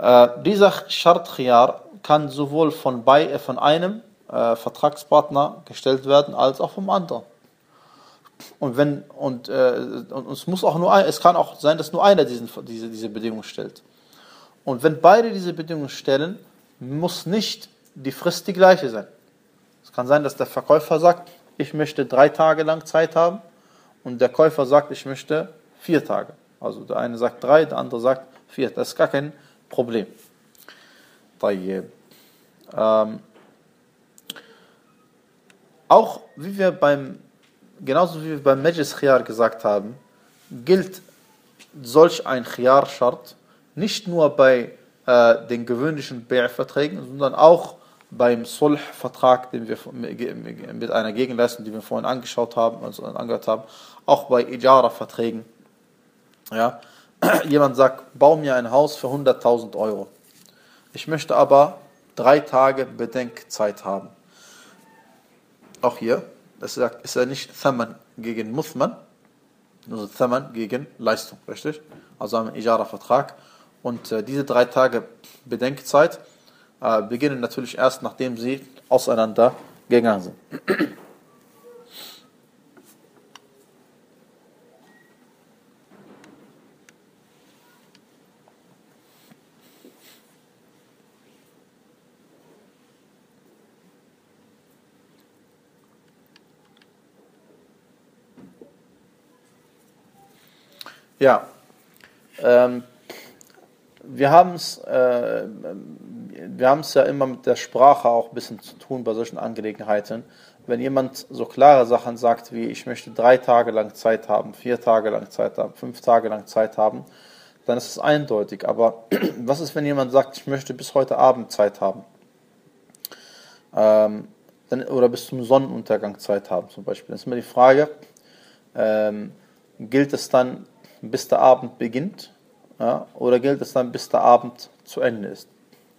A: Äh, dieser Khiyar kann sowohl von, bei, äh, von einem äh, Vertragspartner gestellt werden, als auch vom anderen. Und wenn und, äh, und es muss auch nur ein, es kann auch sein, dass nur einer diesen, diese, diese Bedingung stellt. Und wenn beide diese Bedingungen stellen, muss nicht die Frist die gleiche sein. Es kann sein, dass der Verkäufer sagt, ich möchte drei Tage lang Zeit haben und der Käufer sagt, ich möchte vier Tage. Also der eine sagt drei, der andere sagt vier. Das ist gar kein Problem. Ähm, auch wie wir beim, genauso wie wir beim Majlis Khiyar gesagt haben, gilt solch ein Khiyar-Schart nicht nur bei äh, den gewöhnlichen Bär-Verträgen, sondern auch beim Sulh-Vertrag, den wir mit einer Gegenleistung, die wir vorhin angeschaut haben, also angehört haben, auch bei Ijara-Verträgen. Ja, [CLEARS THROAT] jemand sagt, bau mir ein Haus für 100.000 Euro. Ich möchte aber drei Tage Bedenkzeit haben. Auch hier, das ist ja nicht Thaman gegen Muthman, sondern Thaman gegen Leistung, richtig? Also ein Ijara-Vertrag. Und äh, diese drei Tage Bedenkzeit äh, beginnen natürlich erst, nachdem sie auseinander gegangen sind. Ja, ähm, wir haben es äh, wir haben es ja immer mit der Sprache auch ein bisschen zu tun bei solchen Angelegenheiten. Wenn jemand so klare Sachen sagt wie ich möchte drei Tage lang Zeit haben, vier Tage lang Zeit haben, fünf Tage lang Zeit haben, dann ist es eindeutig. Aber [CLEARS THROAT] was ist, wenn jemand sagt, ich möchte bis heute Abend Zeit haben? Ähm, dann, oder bis zum Sonnenuntergang Zeit haben zum Beispiel. Dann ist immer die Frage, ähm, gilt es dann bis der Abend beginnt? Ja, oder gilt es dann, bis der Abend zu Ende ist?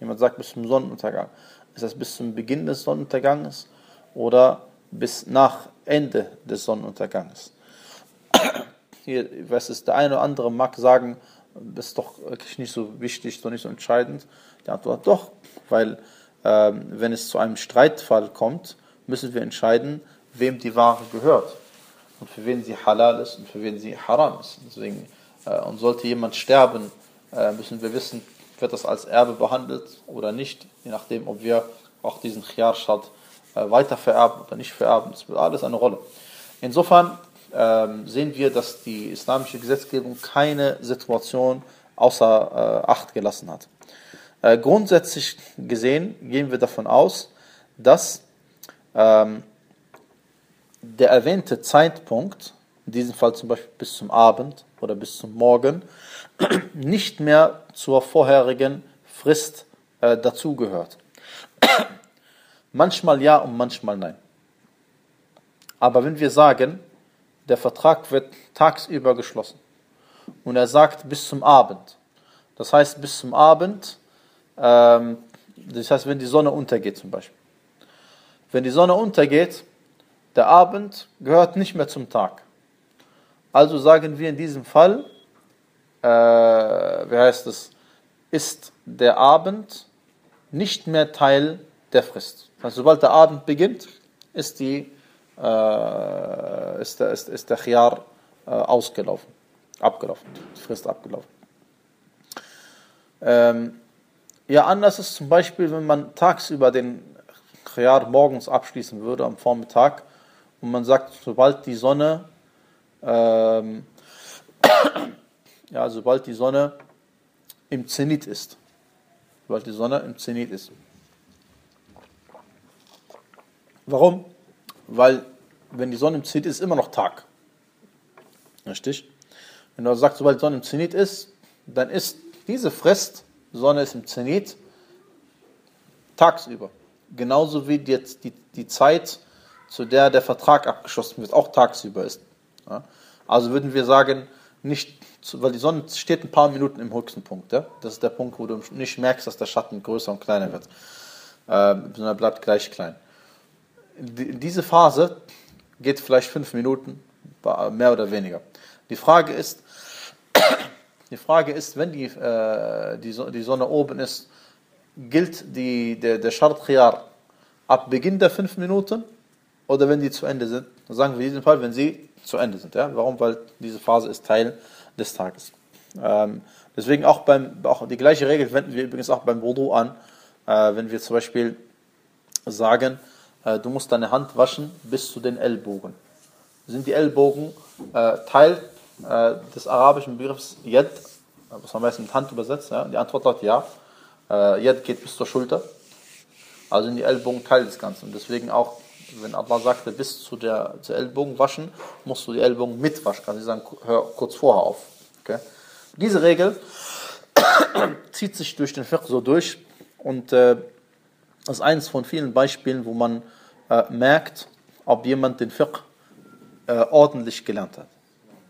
A: Jemand sagt bis zum Sonnenuntergang. Ist das bis zum Beginn des Sonnenuntergangs oder bis nach Ende des Sonnenuntergangs. [COUGHS] Hier, was ist, der eine oder andere mag sagen, das ist doch wirklich nicht so wichtig, doch nicht so entscheidend. Die Antwort doch, weil ähm, wenn es zu einem Streitfall kommt, müssen wir entscheiden, wem die Ware gehört und für wen sie halal ist und für wen sie haram ist. Deswegen, äh, und sollte jemand sterben, äh, müssen wir wissen, wird das als Erbe behandelt oder nicht, je nachdem, ob wir auch diesen Khiyarschad äh, weiter vererben oder nicht vererben. Das spielt alles eine Rolle. Insofern ähm, sehen wir, dass die islamische Gesetzgebung keine Situation außer äh, Acht gelassen hat. Äh, grundsätzlich gesehen gehen wir davon aus, dass ähm, der erwähnte Zeitpunkt, in diesem Fall zum Beispiel bis zum Abend oder bis zum Morgen, [CLEARS THROAT] nicht mehr zur vorherigen Frist äh, dazugehört. [CLEARS THROAT] manchmal ja und manchmal nein. Aber wenn wir sagen, der Vertrag wird tagsüber geschlossen und er sagt bis zum Abend, das heißt bis zum Abend, ähm, das heißt wenn die Sonne untergeht zum Beispiel. Wenn die Sonne untergeht, der Abend gehört nicht mehr zum Tag. Also sagen wir in diesem Fall, äh, wie heißt es, ist der Abend nicht mehr Teil der Frist. Also sobald der Abend beginnt, ist, die, äh, ist, der, ist, ist der Khiyar äh, ausgelaufen, abgelaufen, die Frist abgelaufen. Ähm, ja, anders ist zum Beispiel, wenn man tagsüber den Khiyar morgens abschließen würde, am Vormittag, und man sagt, sobald die Sonne, ähm, ja, sobald die Sonne im Zenit ist, sobald die Sonne im Zenit ist. Warum? Weil, wenn die Sonne im Zenit ist, ist immer noch Tag. Richtig? Wenn du sagst, sobald die Sonne im Zenit ist, dann ist diese Frist, Sonne ist im Zenit, tagsüber. Genauso wie jetzt die, die Zeit, zu der der Vertrag abgeschlossen wird, auch tagsüber ist. Ja? Also würden wir sagen, nicht, weil die Sonne steht ein paar Minuten im höchsten Punkt. Ja? Das ist der Punkt, wo du nicht merkst, dass der Schatten größer und kleiner wird, äh, sondern bleibt gleich klein. Die, diese Phase geht vielleicht fünf Minuten, mehr oder weniger. Die Frage ist, [COUGHS] die Frage ist, wenn die, äh, die, die Sonne oben ist, gilt die, der, der Shart ab Beginn der fünf Minuten oder wenn die zu Ende sind. Dann sagen wir in diesem Fall, wenn sie zu Ende sind. Ja? Warum? Weil diese Phase ist Teil des Tages. Ähm, deswegen auch beim, auch die gleiche Regel wenden wir übrigens auch beim Wudu an, äh, wenn wir zum Beispiel sagen, äh, du musst deine Hand waschen bis zu den Ellbogen. Sind die Ellbogen äh, Teil äh, des arabischen Begriffs Yad, was man meistens mit Hand übersetzt? Ja? Die Antwort lautet ja. Äh, Yad geht bis zur Schulter. Also sind die Ellbogen Teil des Ganzen. Und deswegen auch wenn Allah sagte, bis zu der zu Ellbogen waschen, musst du die Ellbogen mitwaschen. Kann ich sagen, hör kurz vorher auf. Okay? Diese Regel [COUGHS] zieht sich durch den Fiqh so durch und äh, ist eines von vielen Beispielen, wo man äh, merkt, ob jemand den Fiqh äh, ordentlich gelernt hat.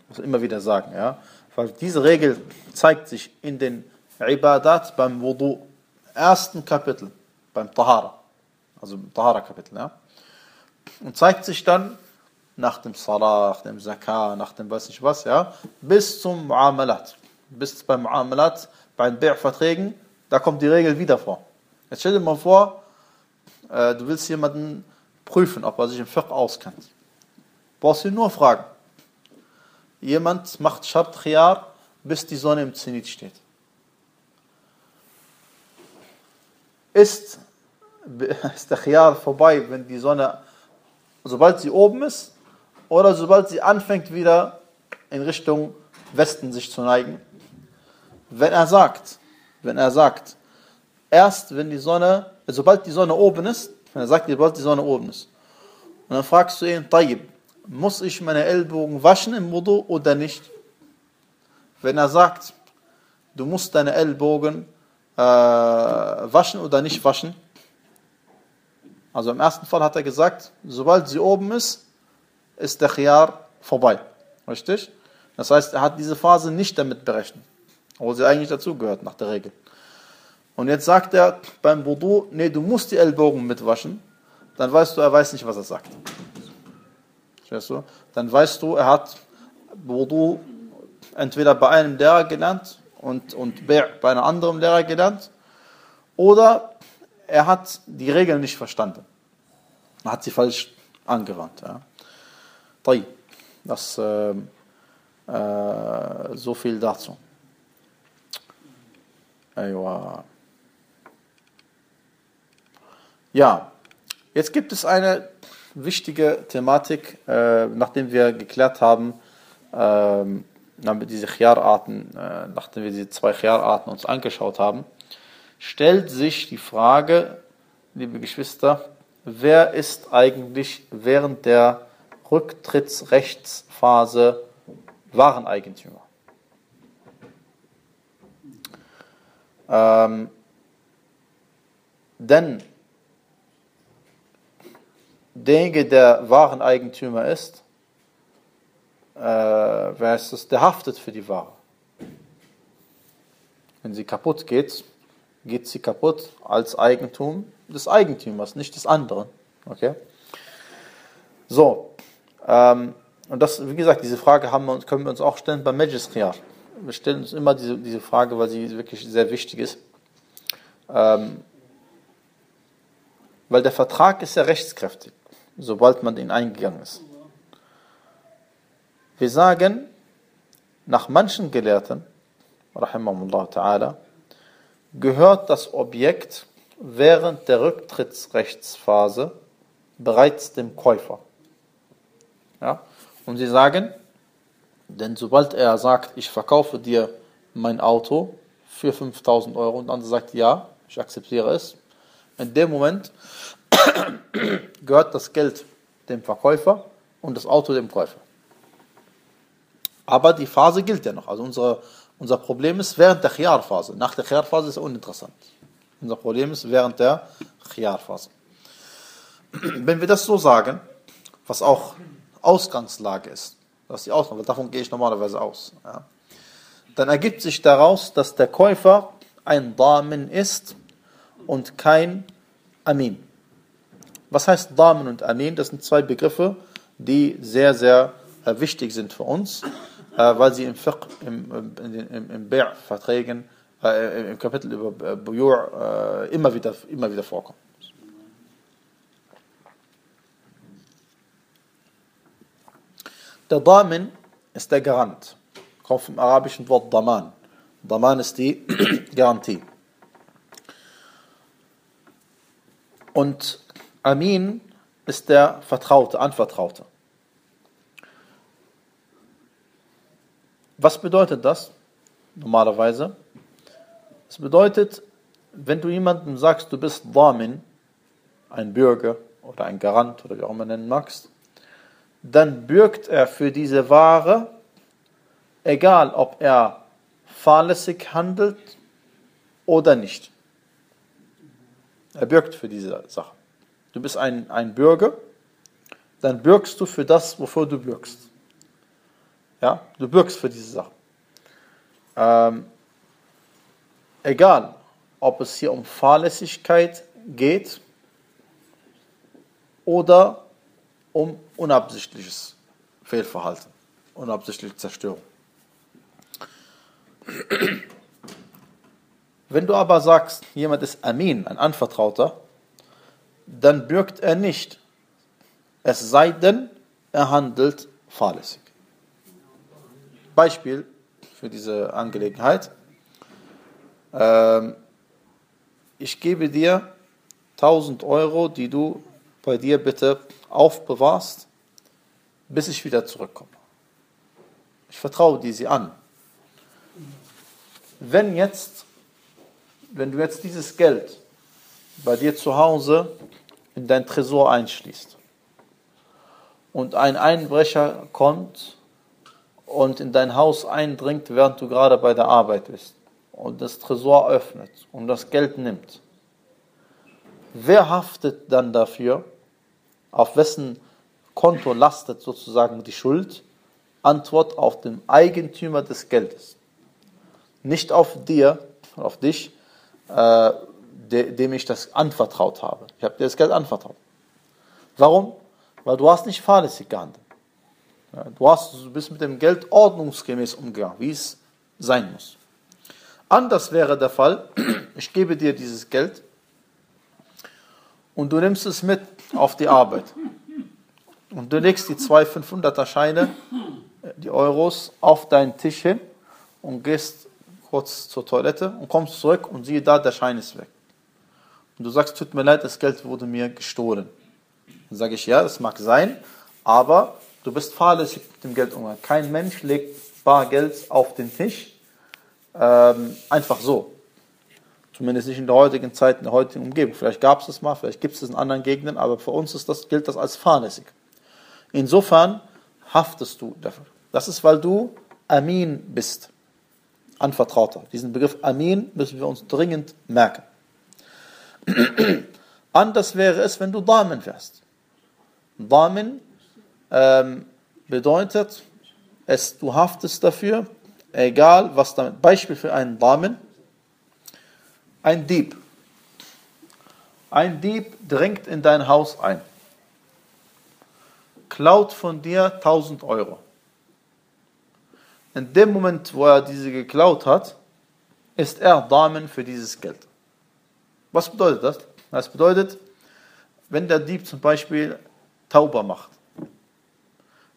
A: Muss immer wieder sagen, ja. Weil diese Regel zeigt sich in den Ibadat beim Wudu, ersten Kapitel, beim Tahara, also im Tahara-Kapitel, ja und zeigt sich dann nach dem Salah, nach dem Zakah, nach dem weiß nicht was, ja, bis zum Muamalat. Bis beim Muamalat, bei den Bär-Verträgen, da kommt die Regel wieder vor. Jetzt stell dir mal vor, äh, du willst jemanden prüfen, ob er sich im Fiqh auskennt. Brauchst ihn nur fragen. Jemand macht Shart Khiyar, bis die Sonne im Zenit steht. Ist, [LAUGHS] ist der Khiyar vorbei, wenn die Sonne sobald sie oben ist oder sobald sie anfängt wieder in Richtung Westen sich zu neigen. Wenn er sagt, wenn er sagt, erst wenn die Sonne, sobald die Sonne oben ist, wenn er sagt, sobald die Sonne oben ist, und dann fragst du ihn, Tayyib, muss ich meine Ellbogen waschen im Wudu oder nicht? Wenn er sagt, du musst deine Ellbogen äh, waschen oder nicht waschen, also im ersten Fall hat er gesagt, sobald sie oben ist, ist der Khiyar vorbei. Richtig? Das heißt, er hat diese Phase nicht damit berechnet. Obwohl sie eigentlich dazugehört nach der Regel. Und jetzt sagt er beim Wudu, nee, du musst die Ellbogen mitwaschen, dann weißt du, er weiß nicht, was er sagt. Verstehst du? Dann weißt du, er hat Wudu entweder bei einem Lehrer gelernt und, und bei einem anderen Lehrer gelernt oder er hat die Regeln nicht verstanden. Er hat sie falsch angewandt. Ja. Das äh, äh, so viel dazu. Ja, jetzt gibt es eine wichtige Thematik, äh, nachdem wir geklärt haben, äh, diese Chiararten, äh, nachdem wir diese zwei Chiararten uns angeschaut haben, stellt sich die Frage, liebe Geschwister, wer ist eigentlich während der Rücktrittsrechtsphase Wareneigentümer? Ähm, denn derjenige, der Wareneigentümer ist, äh, wer ist das? Der haftet für die Ware. Wenn sie kaputt geht, geht sie kaputt als Eigentum des Eigentümers, nicht des anderen. Okay? So, ähm, und das, wie gesagt, diese Frage haben wir, können wir uns auch stellen beim Majlis Khiyar. Wir stellen uns immer diese, diese Frage, weil sie wirklich sehr wichtig ist. Ähm, weil der Vertrag ist ja rechtskräftig, sobald man ihn eingegangen ist. Wir sagen, nach manchen Gelehrten, rahimahumullah ta'ala, gehört das Objekt während der Rücktrittsrechtsphase bereits dem Käufer. Ja? Und sie sagen, denn sobald er sagt, ich verkaufe dir mein Auto für 5000 Euro und dann sagt, ja, ich akzeptiere es, in dem Moment [COUGHS] gehört das Geld dem Verkäufer und das Auto dem Käufer. Aber die Phase gilt ja noch. Also unsere unser Problem ist während der Khiyar-Phase. Nach der Khiyar-Phase ist es uninteressant. Unser Problem ist während der Khiyar-Phase. Wenn wir das so sagen, was auch Ausgangslage ist, das die Ausgangslage, davon gehe ich normalerweise aus, ja, dann ergibt sich daraus, dass der Käufer ein Damen ist und kein Amin. Was heißt Damen und Amin? Das sind zwei Begriffe, die sehr, sehr äh, wichtig sind für uns weil sie im Fiqh, im, im, im, Bär-Verträgen, äh, im Kapitel über äh, Bujur äh, immer, wieder, immer wieder vorkommen. Der Damin ist der Garant. Kommt vom arabischen Wort Daman. Daman ist die [CLEARS THROAT] Garantie. Und Amin ist der Vertraute, Anvertraute. Was bedeutet das normalerweise? Es bedeutet, wenn du jemandem sagst, du bist Damin, ein Bürger oder ein Garant oder wie auch immer nennen magst, dann bürgt er für diese Ware, egal ob er fahrlässig handelt oder nicht. Er bürgt für diese Sache. Du bist ein, ein Bürger, dann bürgst du für das, wofür du bürgst. Ja, du bürgst für diese Sache. Ähm, egal, ob es hier um Fahrlässigkeit geht oder um unabsichtliches Fehlverhalten, unabsichtliche Zerstörung. Wenn du aber sagst, jemand ist Amin, ein Anvertrauter, dann bürgt er nicht. Es sei denn, er handelt fahrlässig. Beispiel für diese Angelegenheit. Ähm, ich gebe dir 1000 Euro, die du bei dir bitte aufbewahrst, bis ich wieder zurückkomme. Ich vertraue dir sie an. Wenn jetzt, wenn du jetzt dieses Geld bei dir zu Hause in dein Tresor einschließt und ein Einbrecher kommt und in dein Haus eindringt, während du gerade bei der Arbeit bist und das Tresor öffnet und das Geld nimmt, wer haftet dann dafür? Auf wessen Konto lastet sozusagen die Schuld? Antwort auf den Eigentümer des Geldes. Nicht auf dir, auf dich, äh, dem ich das anvertraut habe. Ich habe dir das Geld anvertraut. Warum? Weil du hast nicht fahrlässig gehandelt. Du, hast, du bist mit dem Geld ordnungsgemäß umgegangen, wie es sein muss. Anders wäre der Fall, [CLEARS THROAT] ich gebe dir dieses Geld und du nimmst es mit auf die Arbeit. Und du legst die zwei 500er Scheine, die Euros, auf deinen Tisch hin und gehst kurz zur Toilette und kommst zurück und siehe da, der Schein ist weg. Und du sagst, tut mir leid, das Geld wurde mir gestohlen. Dann sage ich, ja, das mag sein, aber du bist fahrlässig mit dem Geld umgegangen. Kein Mensch legt Bargeld auf den Tisch, ähm, einfach so. Zumindest nicht in der heutigen Zeit, in der heutigen Umgebung. Vielleicht gab es das mal, vielleicht gibt es das in anderen Gegenden, aber für uns ist das, gilt das als fahrlässig. Insofern haftest du dafür. Das ist, weil du Amin bist. Anvertrauter. Diesen Begriff Amin müssen wir uns dringend merken. [CLEARS THROAT] Anders wäre es, wenn du Damen wärst. Damen ähm, bedeutet, es, du haftest dafür, egal was damit. Beispiel für einen Damen. Ein Dieb. Ein Dieb dringt in dein Haus ein klaut von dir 1000 Euro. In dem Moment, wo er diese geklaut hat, ist er Damen für dieses Geld. Was bedeutet das? Das bedeutet, wenn der Dieb zum Beispiel Tauber macht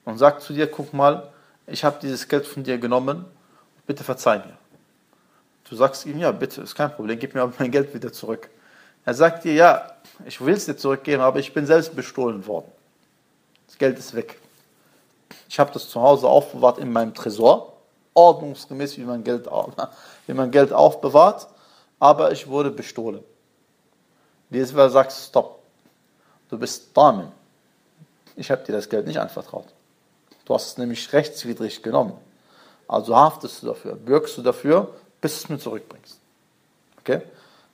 A: und sagt zu dir, guck mal, ich habe dieses Geld von dir genommen, bitte verzeih mir. Du sagst ihm, ja, bitte, ist kein Problem, gib mir aber mein Geld wieder zurück. Er sagt dir, ja, ich will es dir zurückgeben, aber ich bin selbst bestohlen worden. Das Geld ist weg. Ich habe das zu Hause aufbewahrt in meinem Tresor, ordnungsgemäß, wie man Geld, [LAUGHS] wie man Geld aufbewahrt, aber ich wurde bestohlen. Dieses Mal sagst stopp, du bist Damen. Ich habe dir das Geld nicht anvertraut. Du hast es nämlich rechtswidrig genommen. Also haftest du dafür, bürgst du dafür, bis du es mir zurückbringst. Okay?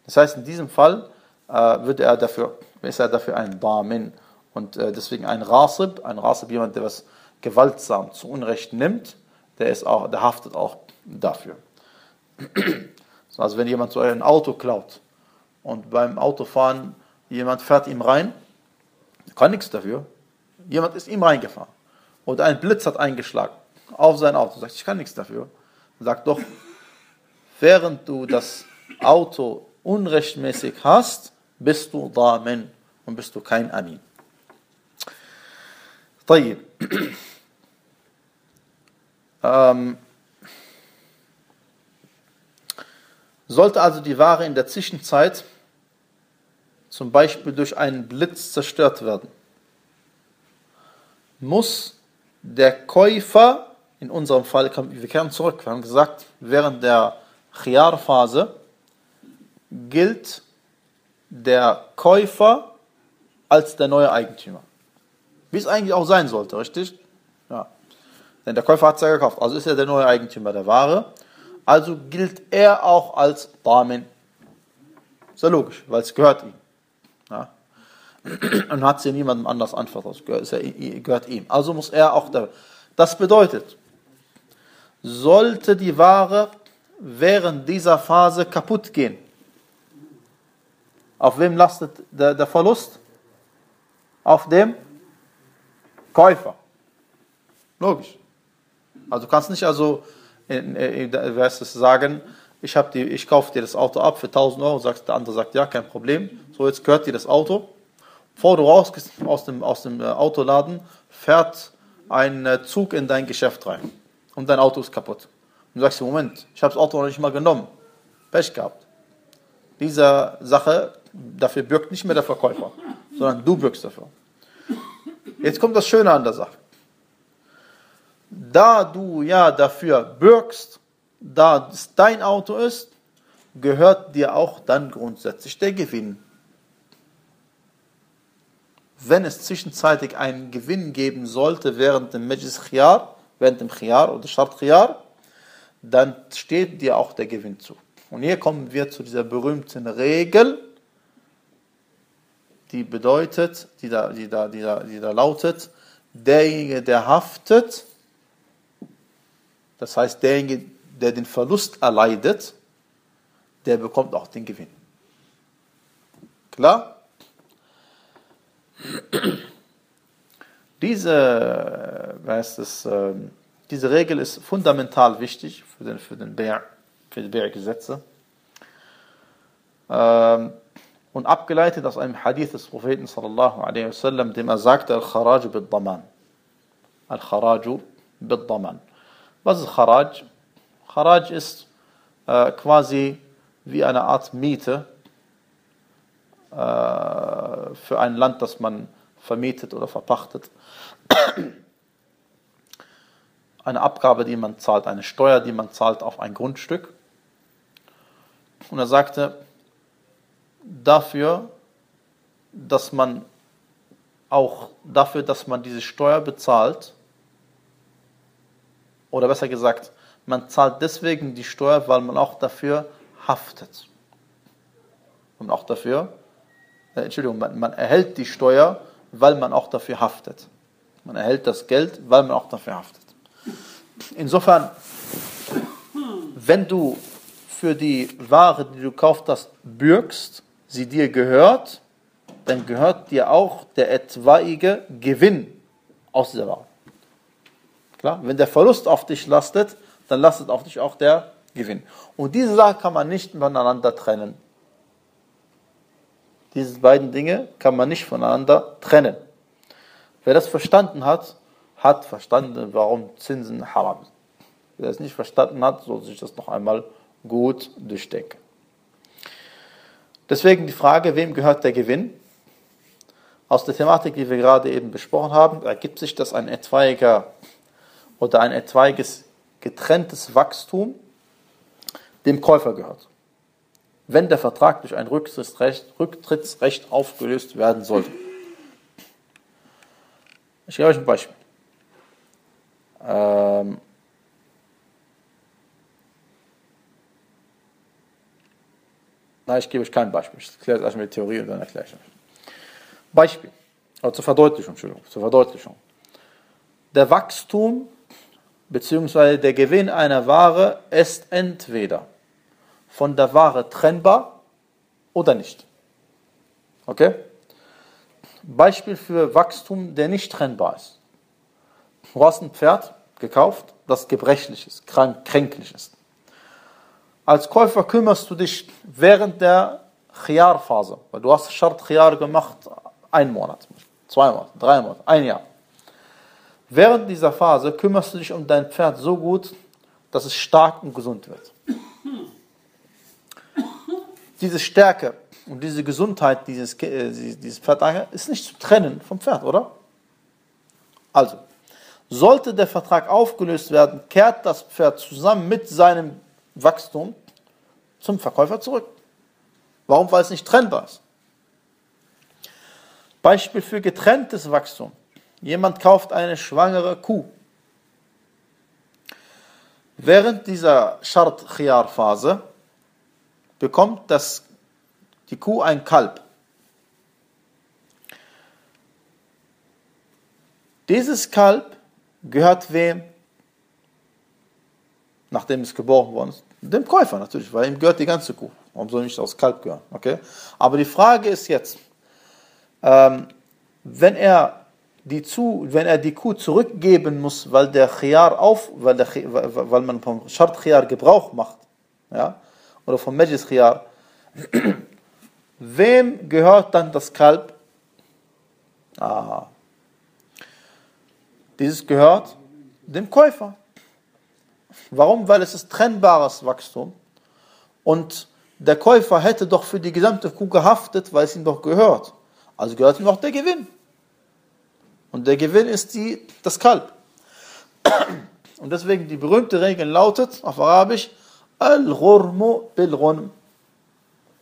A: Das heißt, in diesem Fall äh, wird er dafür, ist er dafür ein Damen. Und äh, deswegen ein Rasib, ein Rasib, jemand, der was gewaltsam zu Unrecht nimmt, der, ist auch, der haftet auch dafür. [CLEARS THROAT] Also wenn jemand so ein Auto klaut und beim Autofahren jemand fährt ihm rein, kann nichts dafür. Jemand ist ihm reingefahren. Oder ein Blitz hat eingeschlagen auf sein Auto. Sagt, ich kann nichts dafür. Sagt doch, während du das Auto unrechtmäßig hast, bist du Damen und bist du kein Amin. طيب [CLEARS THROAT] ähm, sollte also die Ware in der Zwischenzeit zum Beispiel durch einen Blitz zerstört werden, muss der Käufer, in unserem Fall, wir kehren zurück, wir haben gesagt, während der Khiyar-Phase gilt der Käufer als der neue Eigentümer. Wie es eigentlich auch sein sollte, richtig? Ja. Denn der Käufer hat es ja gekauft, also ist er der neue Eigentümer der Ware. Also gilt er auch als Damen. Ist ja logisch, weil es gehört ihm. Und hat sie niemandem anders anvertraut. Es gehört ihm. Also muss er auch da. Das bedeutet, sollte die Ware während dieser Phase kaputt gehen, auf wem lastet der, der Verlust? Auf dem Käufer. Logisch. Also du kannst nicht also, in, sagen, ich, ich kaufe dir das Auto ab für 1000 Euro, sagst, der andere sagt, ja, kein Problem. So, jetzt gehört dir das Auto. Bevor du rausgehst aus dem, aus dem äh, Autoladen, fährt ein äh, Zug in dein Geschäft rein und dein Auto ist kaputt. Und du sagst, Moment, ich habe das Auto noch nicht mal genommen. Pech gehabt. Diese Sache, dafür bürgt nicht mehr der Verkäufer, sondern du bürgst dafür. Jetzt kommt das Schöne an der Sache. Da du ja dafür bürgst, da es dein Auto ist, gehört dir auch dann grundsätzlich der Gewinn. Wenn es zwischenzeitlich einen Gewinn geben sollte während dem Majlis Khiyar, während dem Khiyar oder Shart Khiyar, dann steht dir auch der Gewinn zu. Und hier kommen wir zu dieser berühmten Regel, die bedeutet, die da, die da, die da, die da lautet, derjenige, der haftet, das heißt derjenige, der den Verlust erleidet, der bekommt auch den Gewinn. Klar? Diese, heißt es, äh, diese Regel ist fundamental wichtig für den, für den Bär, für die Bärgesetze. Ähm, und abgeleitet aus einem Hadith des Propheten sallallahu alaihi wasallam, dem er sagte, Al-Kharaju bid-Daman. Al-Kharaju bid-Daman. Was ist Kharaj? Kharaj ist äh, quasi wie eine Art Miete für ein Land, das man vermietet oder verpachtet. Eine Abgabe, die man zahlt, eine Steuer, die man zahlt auf ein Grundstück. Und er sagte, dafür, dass man auch dafür, dass man diese Steuer bezahlt, oder besser gesagt, man zahlt deswegen die Steuer, weil man auch dafür haftet. Und auch dafür, äh, Entschuldigung, man, man erhält die Steuer, weil man auch dafür haftet. Man erhält das Geld, weil man auch dafür haftet. Insofern, wenn du für die Ware, die du kauft hast, bürgst, sie dir gehört, dann gehört dir auch der etwaige Gewinn aus dieser Ware. Klar? Wenn der Verlust auf dich lastet, dann lastet auf dich auch der Gewinn. Und diese Sache kann man nicht voneinander trennen. Diese beiden Dinge kann man nicht voneinander trennen. Wer das verstanden hat, hat verstanden, warum Zinsen haram sind. Wer es nicht verstanden hat, soll sich das noch einmal gut durchdenken. Deswegen die Frage, wem gehört der Gewinn? Aus der Thematik, die wir gerade eben besprochen haben, ergibt sich, dass ein etwaiger oder ein etwaiges getrenntes Wachstum dem Käufer gehört. Wenn der Vertrag durch ein Rücktrittsrecht, Rücktrittsrecht aufgelöst werden sollte. Ich gebe euch ein Beispiel. Ähm, Nein, ich gebe euch kein Beispiel. Ich erkläre es erstmal die Theorie und dann erkläre ich euch. Beispiel. Oder zur Verdeutlichung, Entschuldigung, zur Verdeutlichung. Der Wachstum bzw. der Gewinn einer Ware ist entweder von der Ware trennbar oder nicht. Okay? Beispiel für Wachstum, der nicht trennbar ist. Du hast ein Pferd gekauft, das gebrechlich ist, krank, kränklich ist. Als Käufer kümmerst du dich während der Khiyar-Phase, weil du hast Schart Khiyar gemacht, einen Monat, zwei Monate, drei Monate, ein Jahr. Während dieser Phase kümmerst du dich um dein Pferd so gut, dass es stark und gesund wird. Diese Stärke und diese Gesundheit dieses, äh, dieses Pferd ist nicht zu trennen vom Pferd, oder? Also, sollte der Vertrag aufgelöst werden, kehrt das Pferd zusammen mit seinem Wachstum zum Verkäufer zurück. Warum? Weil es nicht trennbar ist. Beispiel für getrenntes Wachstum. Jemand kauft eine schwangere Kuh. Während dieser Shart-Khiyar-Phase bekommt das, die Kuh ein Kalb. Dieses Kalb gehört wem? Nachdem es geboren worden ist. Dem Käufer natürlich, weil ihm gehört die ganze Kuh. Warum soll nicht aus Kalb gehören? Okay? Aber die Frage ist jetzt, ähm, wenn er die zu, wenn er die Kuh zurückgeben muss, weil der Khiyar auf, weil, der, weil man vom Schart Khiyar Gebrauch macht, ja, oder vom Majlis wem gehört dann das Kalb? Ah, dieses gehört dem Käufer. Warum? Weil es ist trennbares Wachstum. Und der Käufer hätte doch für die gesamte Kuh gehaftet, weil es ihm doch gehört. Also gehört ihm auch der Gewinn. Und der Gewinn ist die, das Kalb. Und deswegen die berühmte Regel lautet auf Arabisch Al-Ghurmu bil-Ghunm.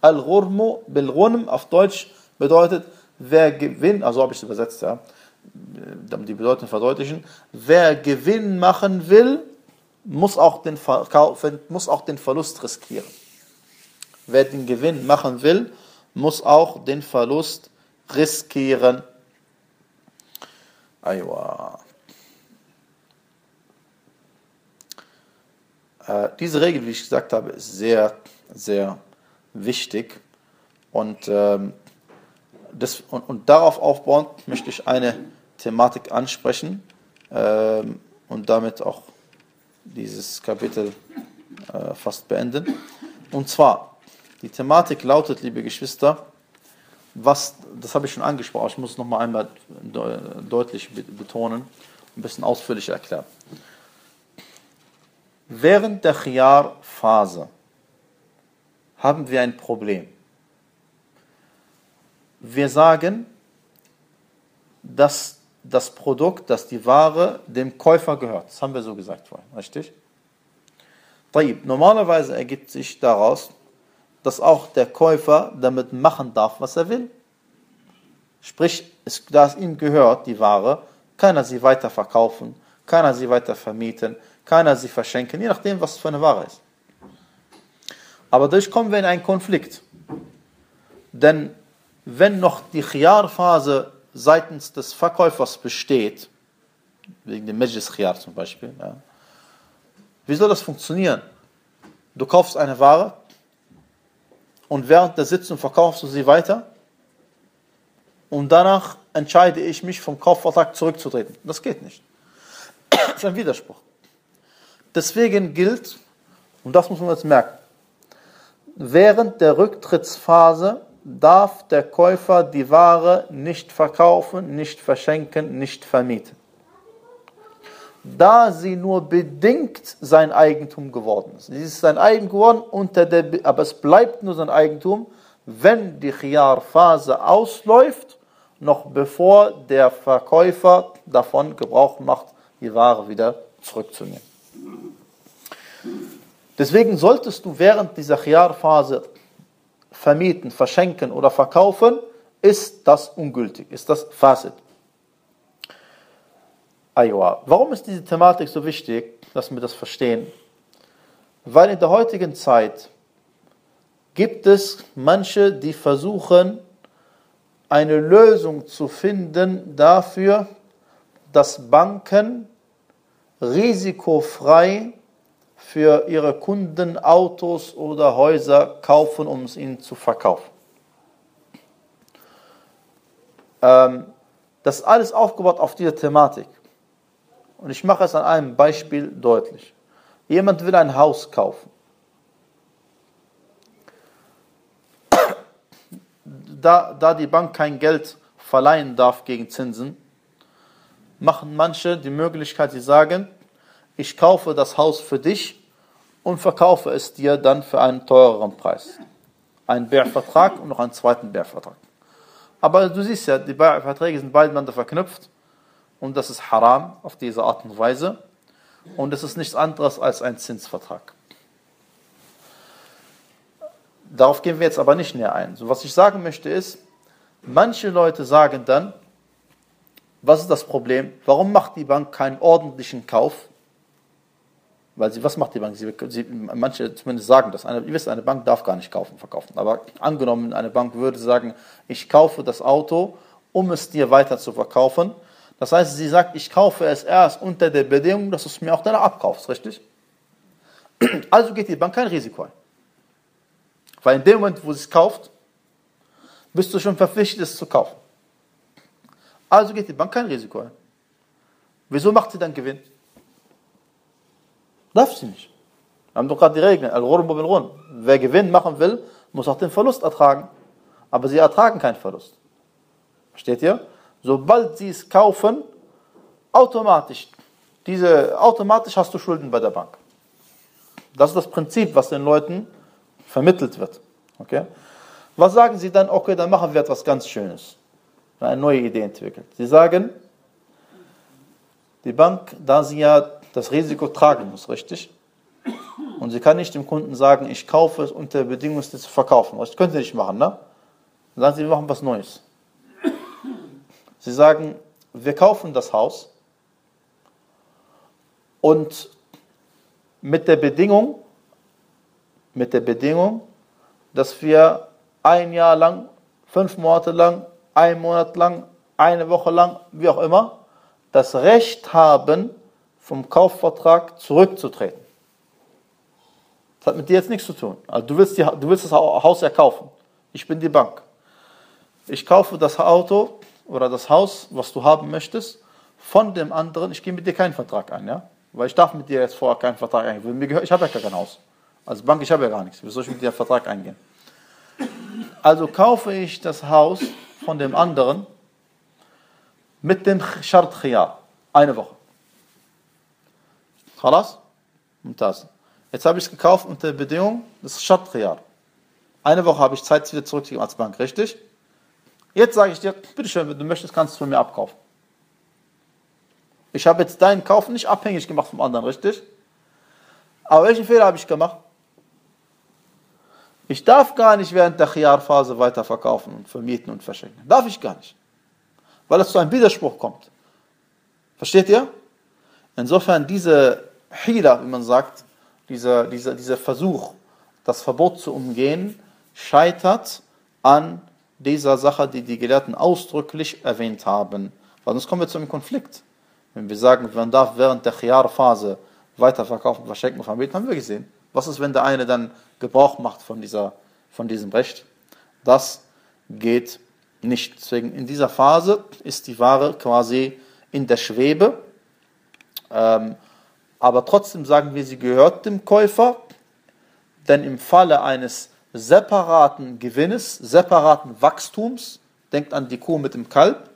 A: Al-Ghurmu bil-Ghunm auf Deutsch bedeutet, wer gewinnt, also habe ich es übersetzt, ja, damit die Bedeutung verdeutlichen, wer Gewinn machen will, muss auch, den muss auch den Verlust riskieren. Wer den Gewinn machen will, muss auch den Verlust riskieren. Aywa. Diese Regel, wie ich gesagt habe, ist sehr, sehr wichtig. Und, ähm, das, und, und darauf aufbauend möchte ich eine Thematik ansprechen ähm, und damit auch dieses Kapitel äh, fast beenden. Und zwar, die Thematik lautet, liebe Geschwister, was, das habe ich schon angesprochen, ich muss es nochmal einmal deutlich betonen, ein bisschen ausführlicher erklären. Während der Khiyar-Phase haben wir ein Problem. Wir sagen, dass das Produkt, dass die Ware dem Käufer gehört. Das haben wir so gesagt vorhin, richtig? Normalerweise ergibt sich daraus, dass auch der Käufer damit machen darf, was er will. Sprich, es, da es ihm gehört, die Ware, kann er sie weiter verkaufen, kann er sie weiter vermieten, kann er sie verschenken, je nachdem, was für eine Ware ist. Aber dadurch kommen wir in einen Konflikt. Denn wenn noch die Khiyar-Phase seitens des Verkäufers besteht, wegen dem Majlis Khiyar zum Beispiel, ja, wie soll das funktionieren? Du kaufst eine Ware und während der Sitzung verkaufst du sie weiter und danach entscheide ich mich vom Kaufvertrag zurückzutreten. Das geht nicht. Das ist ein Widerspruch. Deswegen gilt, und das muss man jetzt merken, während der Rücktrittsphase darf der Käufer die Ware nicht verkaufen, nicht verschenken, nicht vermieten. Da sie nur bedingt sein Eigentum geworden ist. Sie ist sein Eigentum geworden, unter der, aber es bleibt nur sein Eigentum, wenn die Khiyar-Phase ausläuft, noch bevor der Verkäufer davon Gebrauch macht, die Ware wieder zurückzunehmen. Deswegen solltest du während dieser Khiyar-Phase vermieten, verschenken oder verkaufen, ist das ungültig, ist das Fasid. Aywa. Warum ist diese Thematik so wichtig, dass wir das verstehen? Weil in der heutigen Zeit gibt es manche, die versuchen, eine Lösung zu finden dafür, dass Banken risikofrei für ihre Kunden Autos oder Häuser kaufen, um es ihnen zu verkaufen. Ähm, das ist alles aufgebaut auf diese Thematik. Und ich mache es an einem Beispiel deutlich. Jemand will ein Haus kaufen. Da, da die Bank kein Geld verleihen darf gegen Zinsen, machen manche die Möglichkeit, sie sagen, ich kaufe das Haus für dich und verkaufe es dir dann für einen teureren Preis. Ein Bärvertrag und noch einen zweiten Bärvertrag. Aber du siehst ja, die Bärverträge sind beide miteinander verknüpft und das ist haram auf diese Art und Weise und es ist nichts anderes als ein Zinsvertrag. Darauf gehen wir jetzt aber nicht näher ein. So, was ich sagen möchte ist, manche Leute sagen dann, was ist das Problem? Warum macht die Bank keinen ordentlichen Kauf? Weil sie, was macht die Bank? Sie, sie, manche zumindest sagen das. Eine, ihr wisst, eine Bank darf gar nicht kaufen, verkaufen. Aber angenommen, eine Bank würde sagen, ich kaufe das Auto, um es dir weiter zu verkaufen. Das heißt, sie sagt, ich kaufe es erst unter der Bedingung, dass du es mir auch dann abkaufst, richtig? Also geht die Bank kein Risiko ein. Weil in dem Moment, wo sie es kauft, bist du schon verpflichtet, es zu kaufen. Also geht die Bank kein Risiko ein. Wieso macht sie dann Gewinn? Darf sie nicht. Wir haben doch gerade die Regeln. Wer Gewinn machen will, muss auch den Verlust ertragen. Aber sie ertragen keinen Verlust. Versteht ihr? Sobald sie es kaufen, automatisch, diese, automatisch hast du Schulden bei der Bank. Das ist das Prinzip, was den Leuten vermittelt wird. Okay? Was sagen sie dann? Okay, dann machen wir etwas ganz Schönes. Eine neue Idee entwickelt. Sie sagen, die Bank, da sie ja das Risiko tragen muss, richtig? Und sie kann nicht dem Kunden sagen, ich kaufe es unter Bedingung, es zu verkaufen. Das können sie nicht machen, ne? Dann sagen sie, wir machen was Neues. Sie sagen, wir kaufen das Haus und mit der Bedingung, mit der Bedingung, dass wir ein Jahr lang, fünf Monate lang, ein Monat lang, eine Woche lang, wie auch immer, das Recht haben, vom Kaufvertrag zurückzutreten. Das hat mit dir jetzt nichts zu tun. Also du willst, die, du willst das Haus ja kaufen. Ich bin die Bank. Ich kaufe das Auto oder das Haus, was du haben möchtest, von dem anderen, ich gehe mit dir keinen Vertrag ein, ja? Weil ich darf mit dir jetzt vorher keinen Vertrag eingehen. Ich habe ja gar kein Haus. Als Bank, ich habe ja gar nichts. Wie soll ich mit dir einen Vertrag eingehen? Also kaufe ich das Haus von dem anderen mit dem Shart Khiyar. Eine Woche. Khalas? Das. Jetzt habe ich es gekauft unter Bedingung, das ist Shart Khiyar. Eine Woche habe ich Zeit, es wieder zurückzugeben als Bank, richtig? Jetzt sage ich dir, bitteschön, wenn du möchtest, kannst du von mir abkaufen. Ich habe jetzt deinen Kauf nicht abhängig gemacht vom anderen, richtig? Aber welchen Fehler habe ich gemacht? Ich darf gar nicht während der Khiyar-Phase weiterverkaufen und vermieten und verschenken. Darf ich gar nicht. Weil es zu einem Widerspruch kommt. Versteht ihr? Insofern diese Hila, wie man sagt, dieser, dieser, dieser Versuch, das Verbot zu umgehen, scheitert an dieser Sache, die die Gelehrten ausdrücklich erwähnt haben. Weil sonst kommen wir zu einem Konflikt. Wenn wir sagen, man darf während der Khiyar-Phase weiterverkaufen, verschenken und vermieten, haben wir gesehen. Was ist, wenn der eine dann Gebrauch macht von, dieser, von diesem Recht? Das geht nicht. Deswegen in dieser Phase ist die Ware quasi in der Schwebe. Ähm, aber trotzdem sagen wir, sie gehört dem Käufer, denn im Falle eines separaten Gewinnes, separaten Wachstums, denkt an die Kuh mit dem Kalb,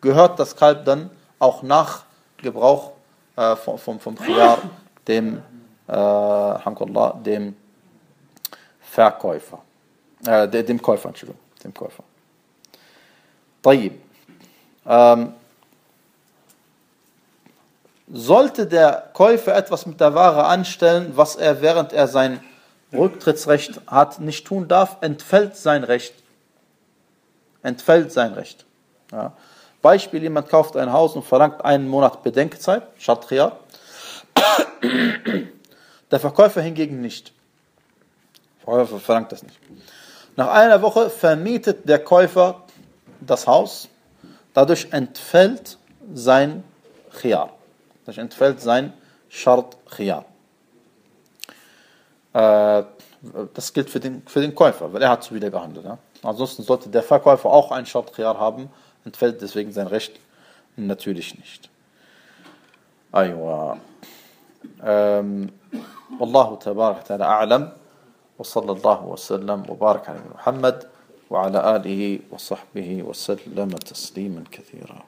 A: gehört das Kalb dann auch nach Gebrauch äh, vom, vom, vom Khiyar dem äh, dem Verkäufer, äh, dem Käufer, Entschuldigung, dem Käufer. طيب. Ähm, sollte der Käufer etwas mit der Ware anstellen, was er während er sein Rücktrittsrecht hat, nicht tun darf, entfällt sein Recht. Entfällt sein Recht. Ja. Beispiel, jemand kauft ein Haus und verlangt einen Monat Bedenkzeit, Shatria. der Verkäufer hingegen nicht. Der Verkäufer verlangt das nicht. Nach einer Woche vermietet der Käufer das Haus, dadurch entfällt sein Chiar. Dadurch entfällt sein Shard Chiar. Äh, das gilt für den, für den Käufer, weil er hat zuwider gehandelt. Ja? Ansonsten sollte der Verkäufer auch ein Shard Chiar haben, entfällt deswegen sein Recht natürlich nicht. Aywa. Ähm, والله تبارك وتعالى أعلم. وصلى الله وسلم وبارك على محمد وعلى آله وصحبه وسلم تسليما كثيرا.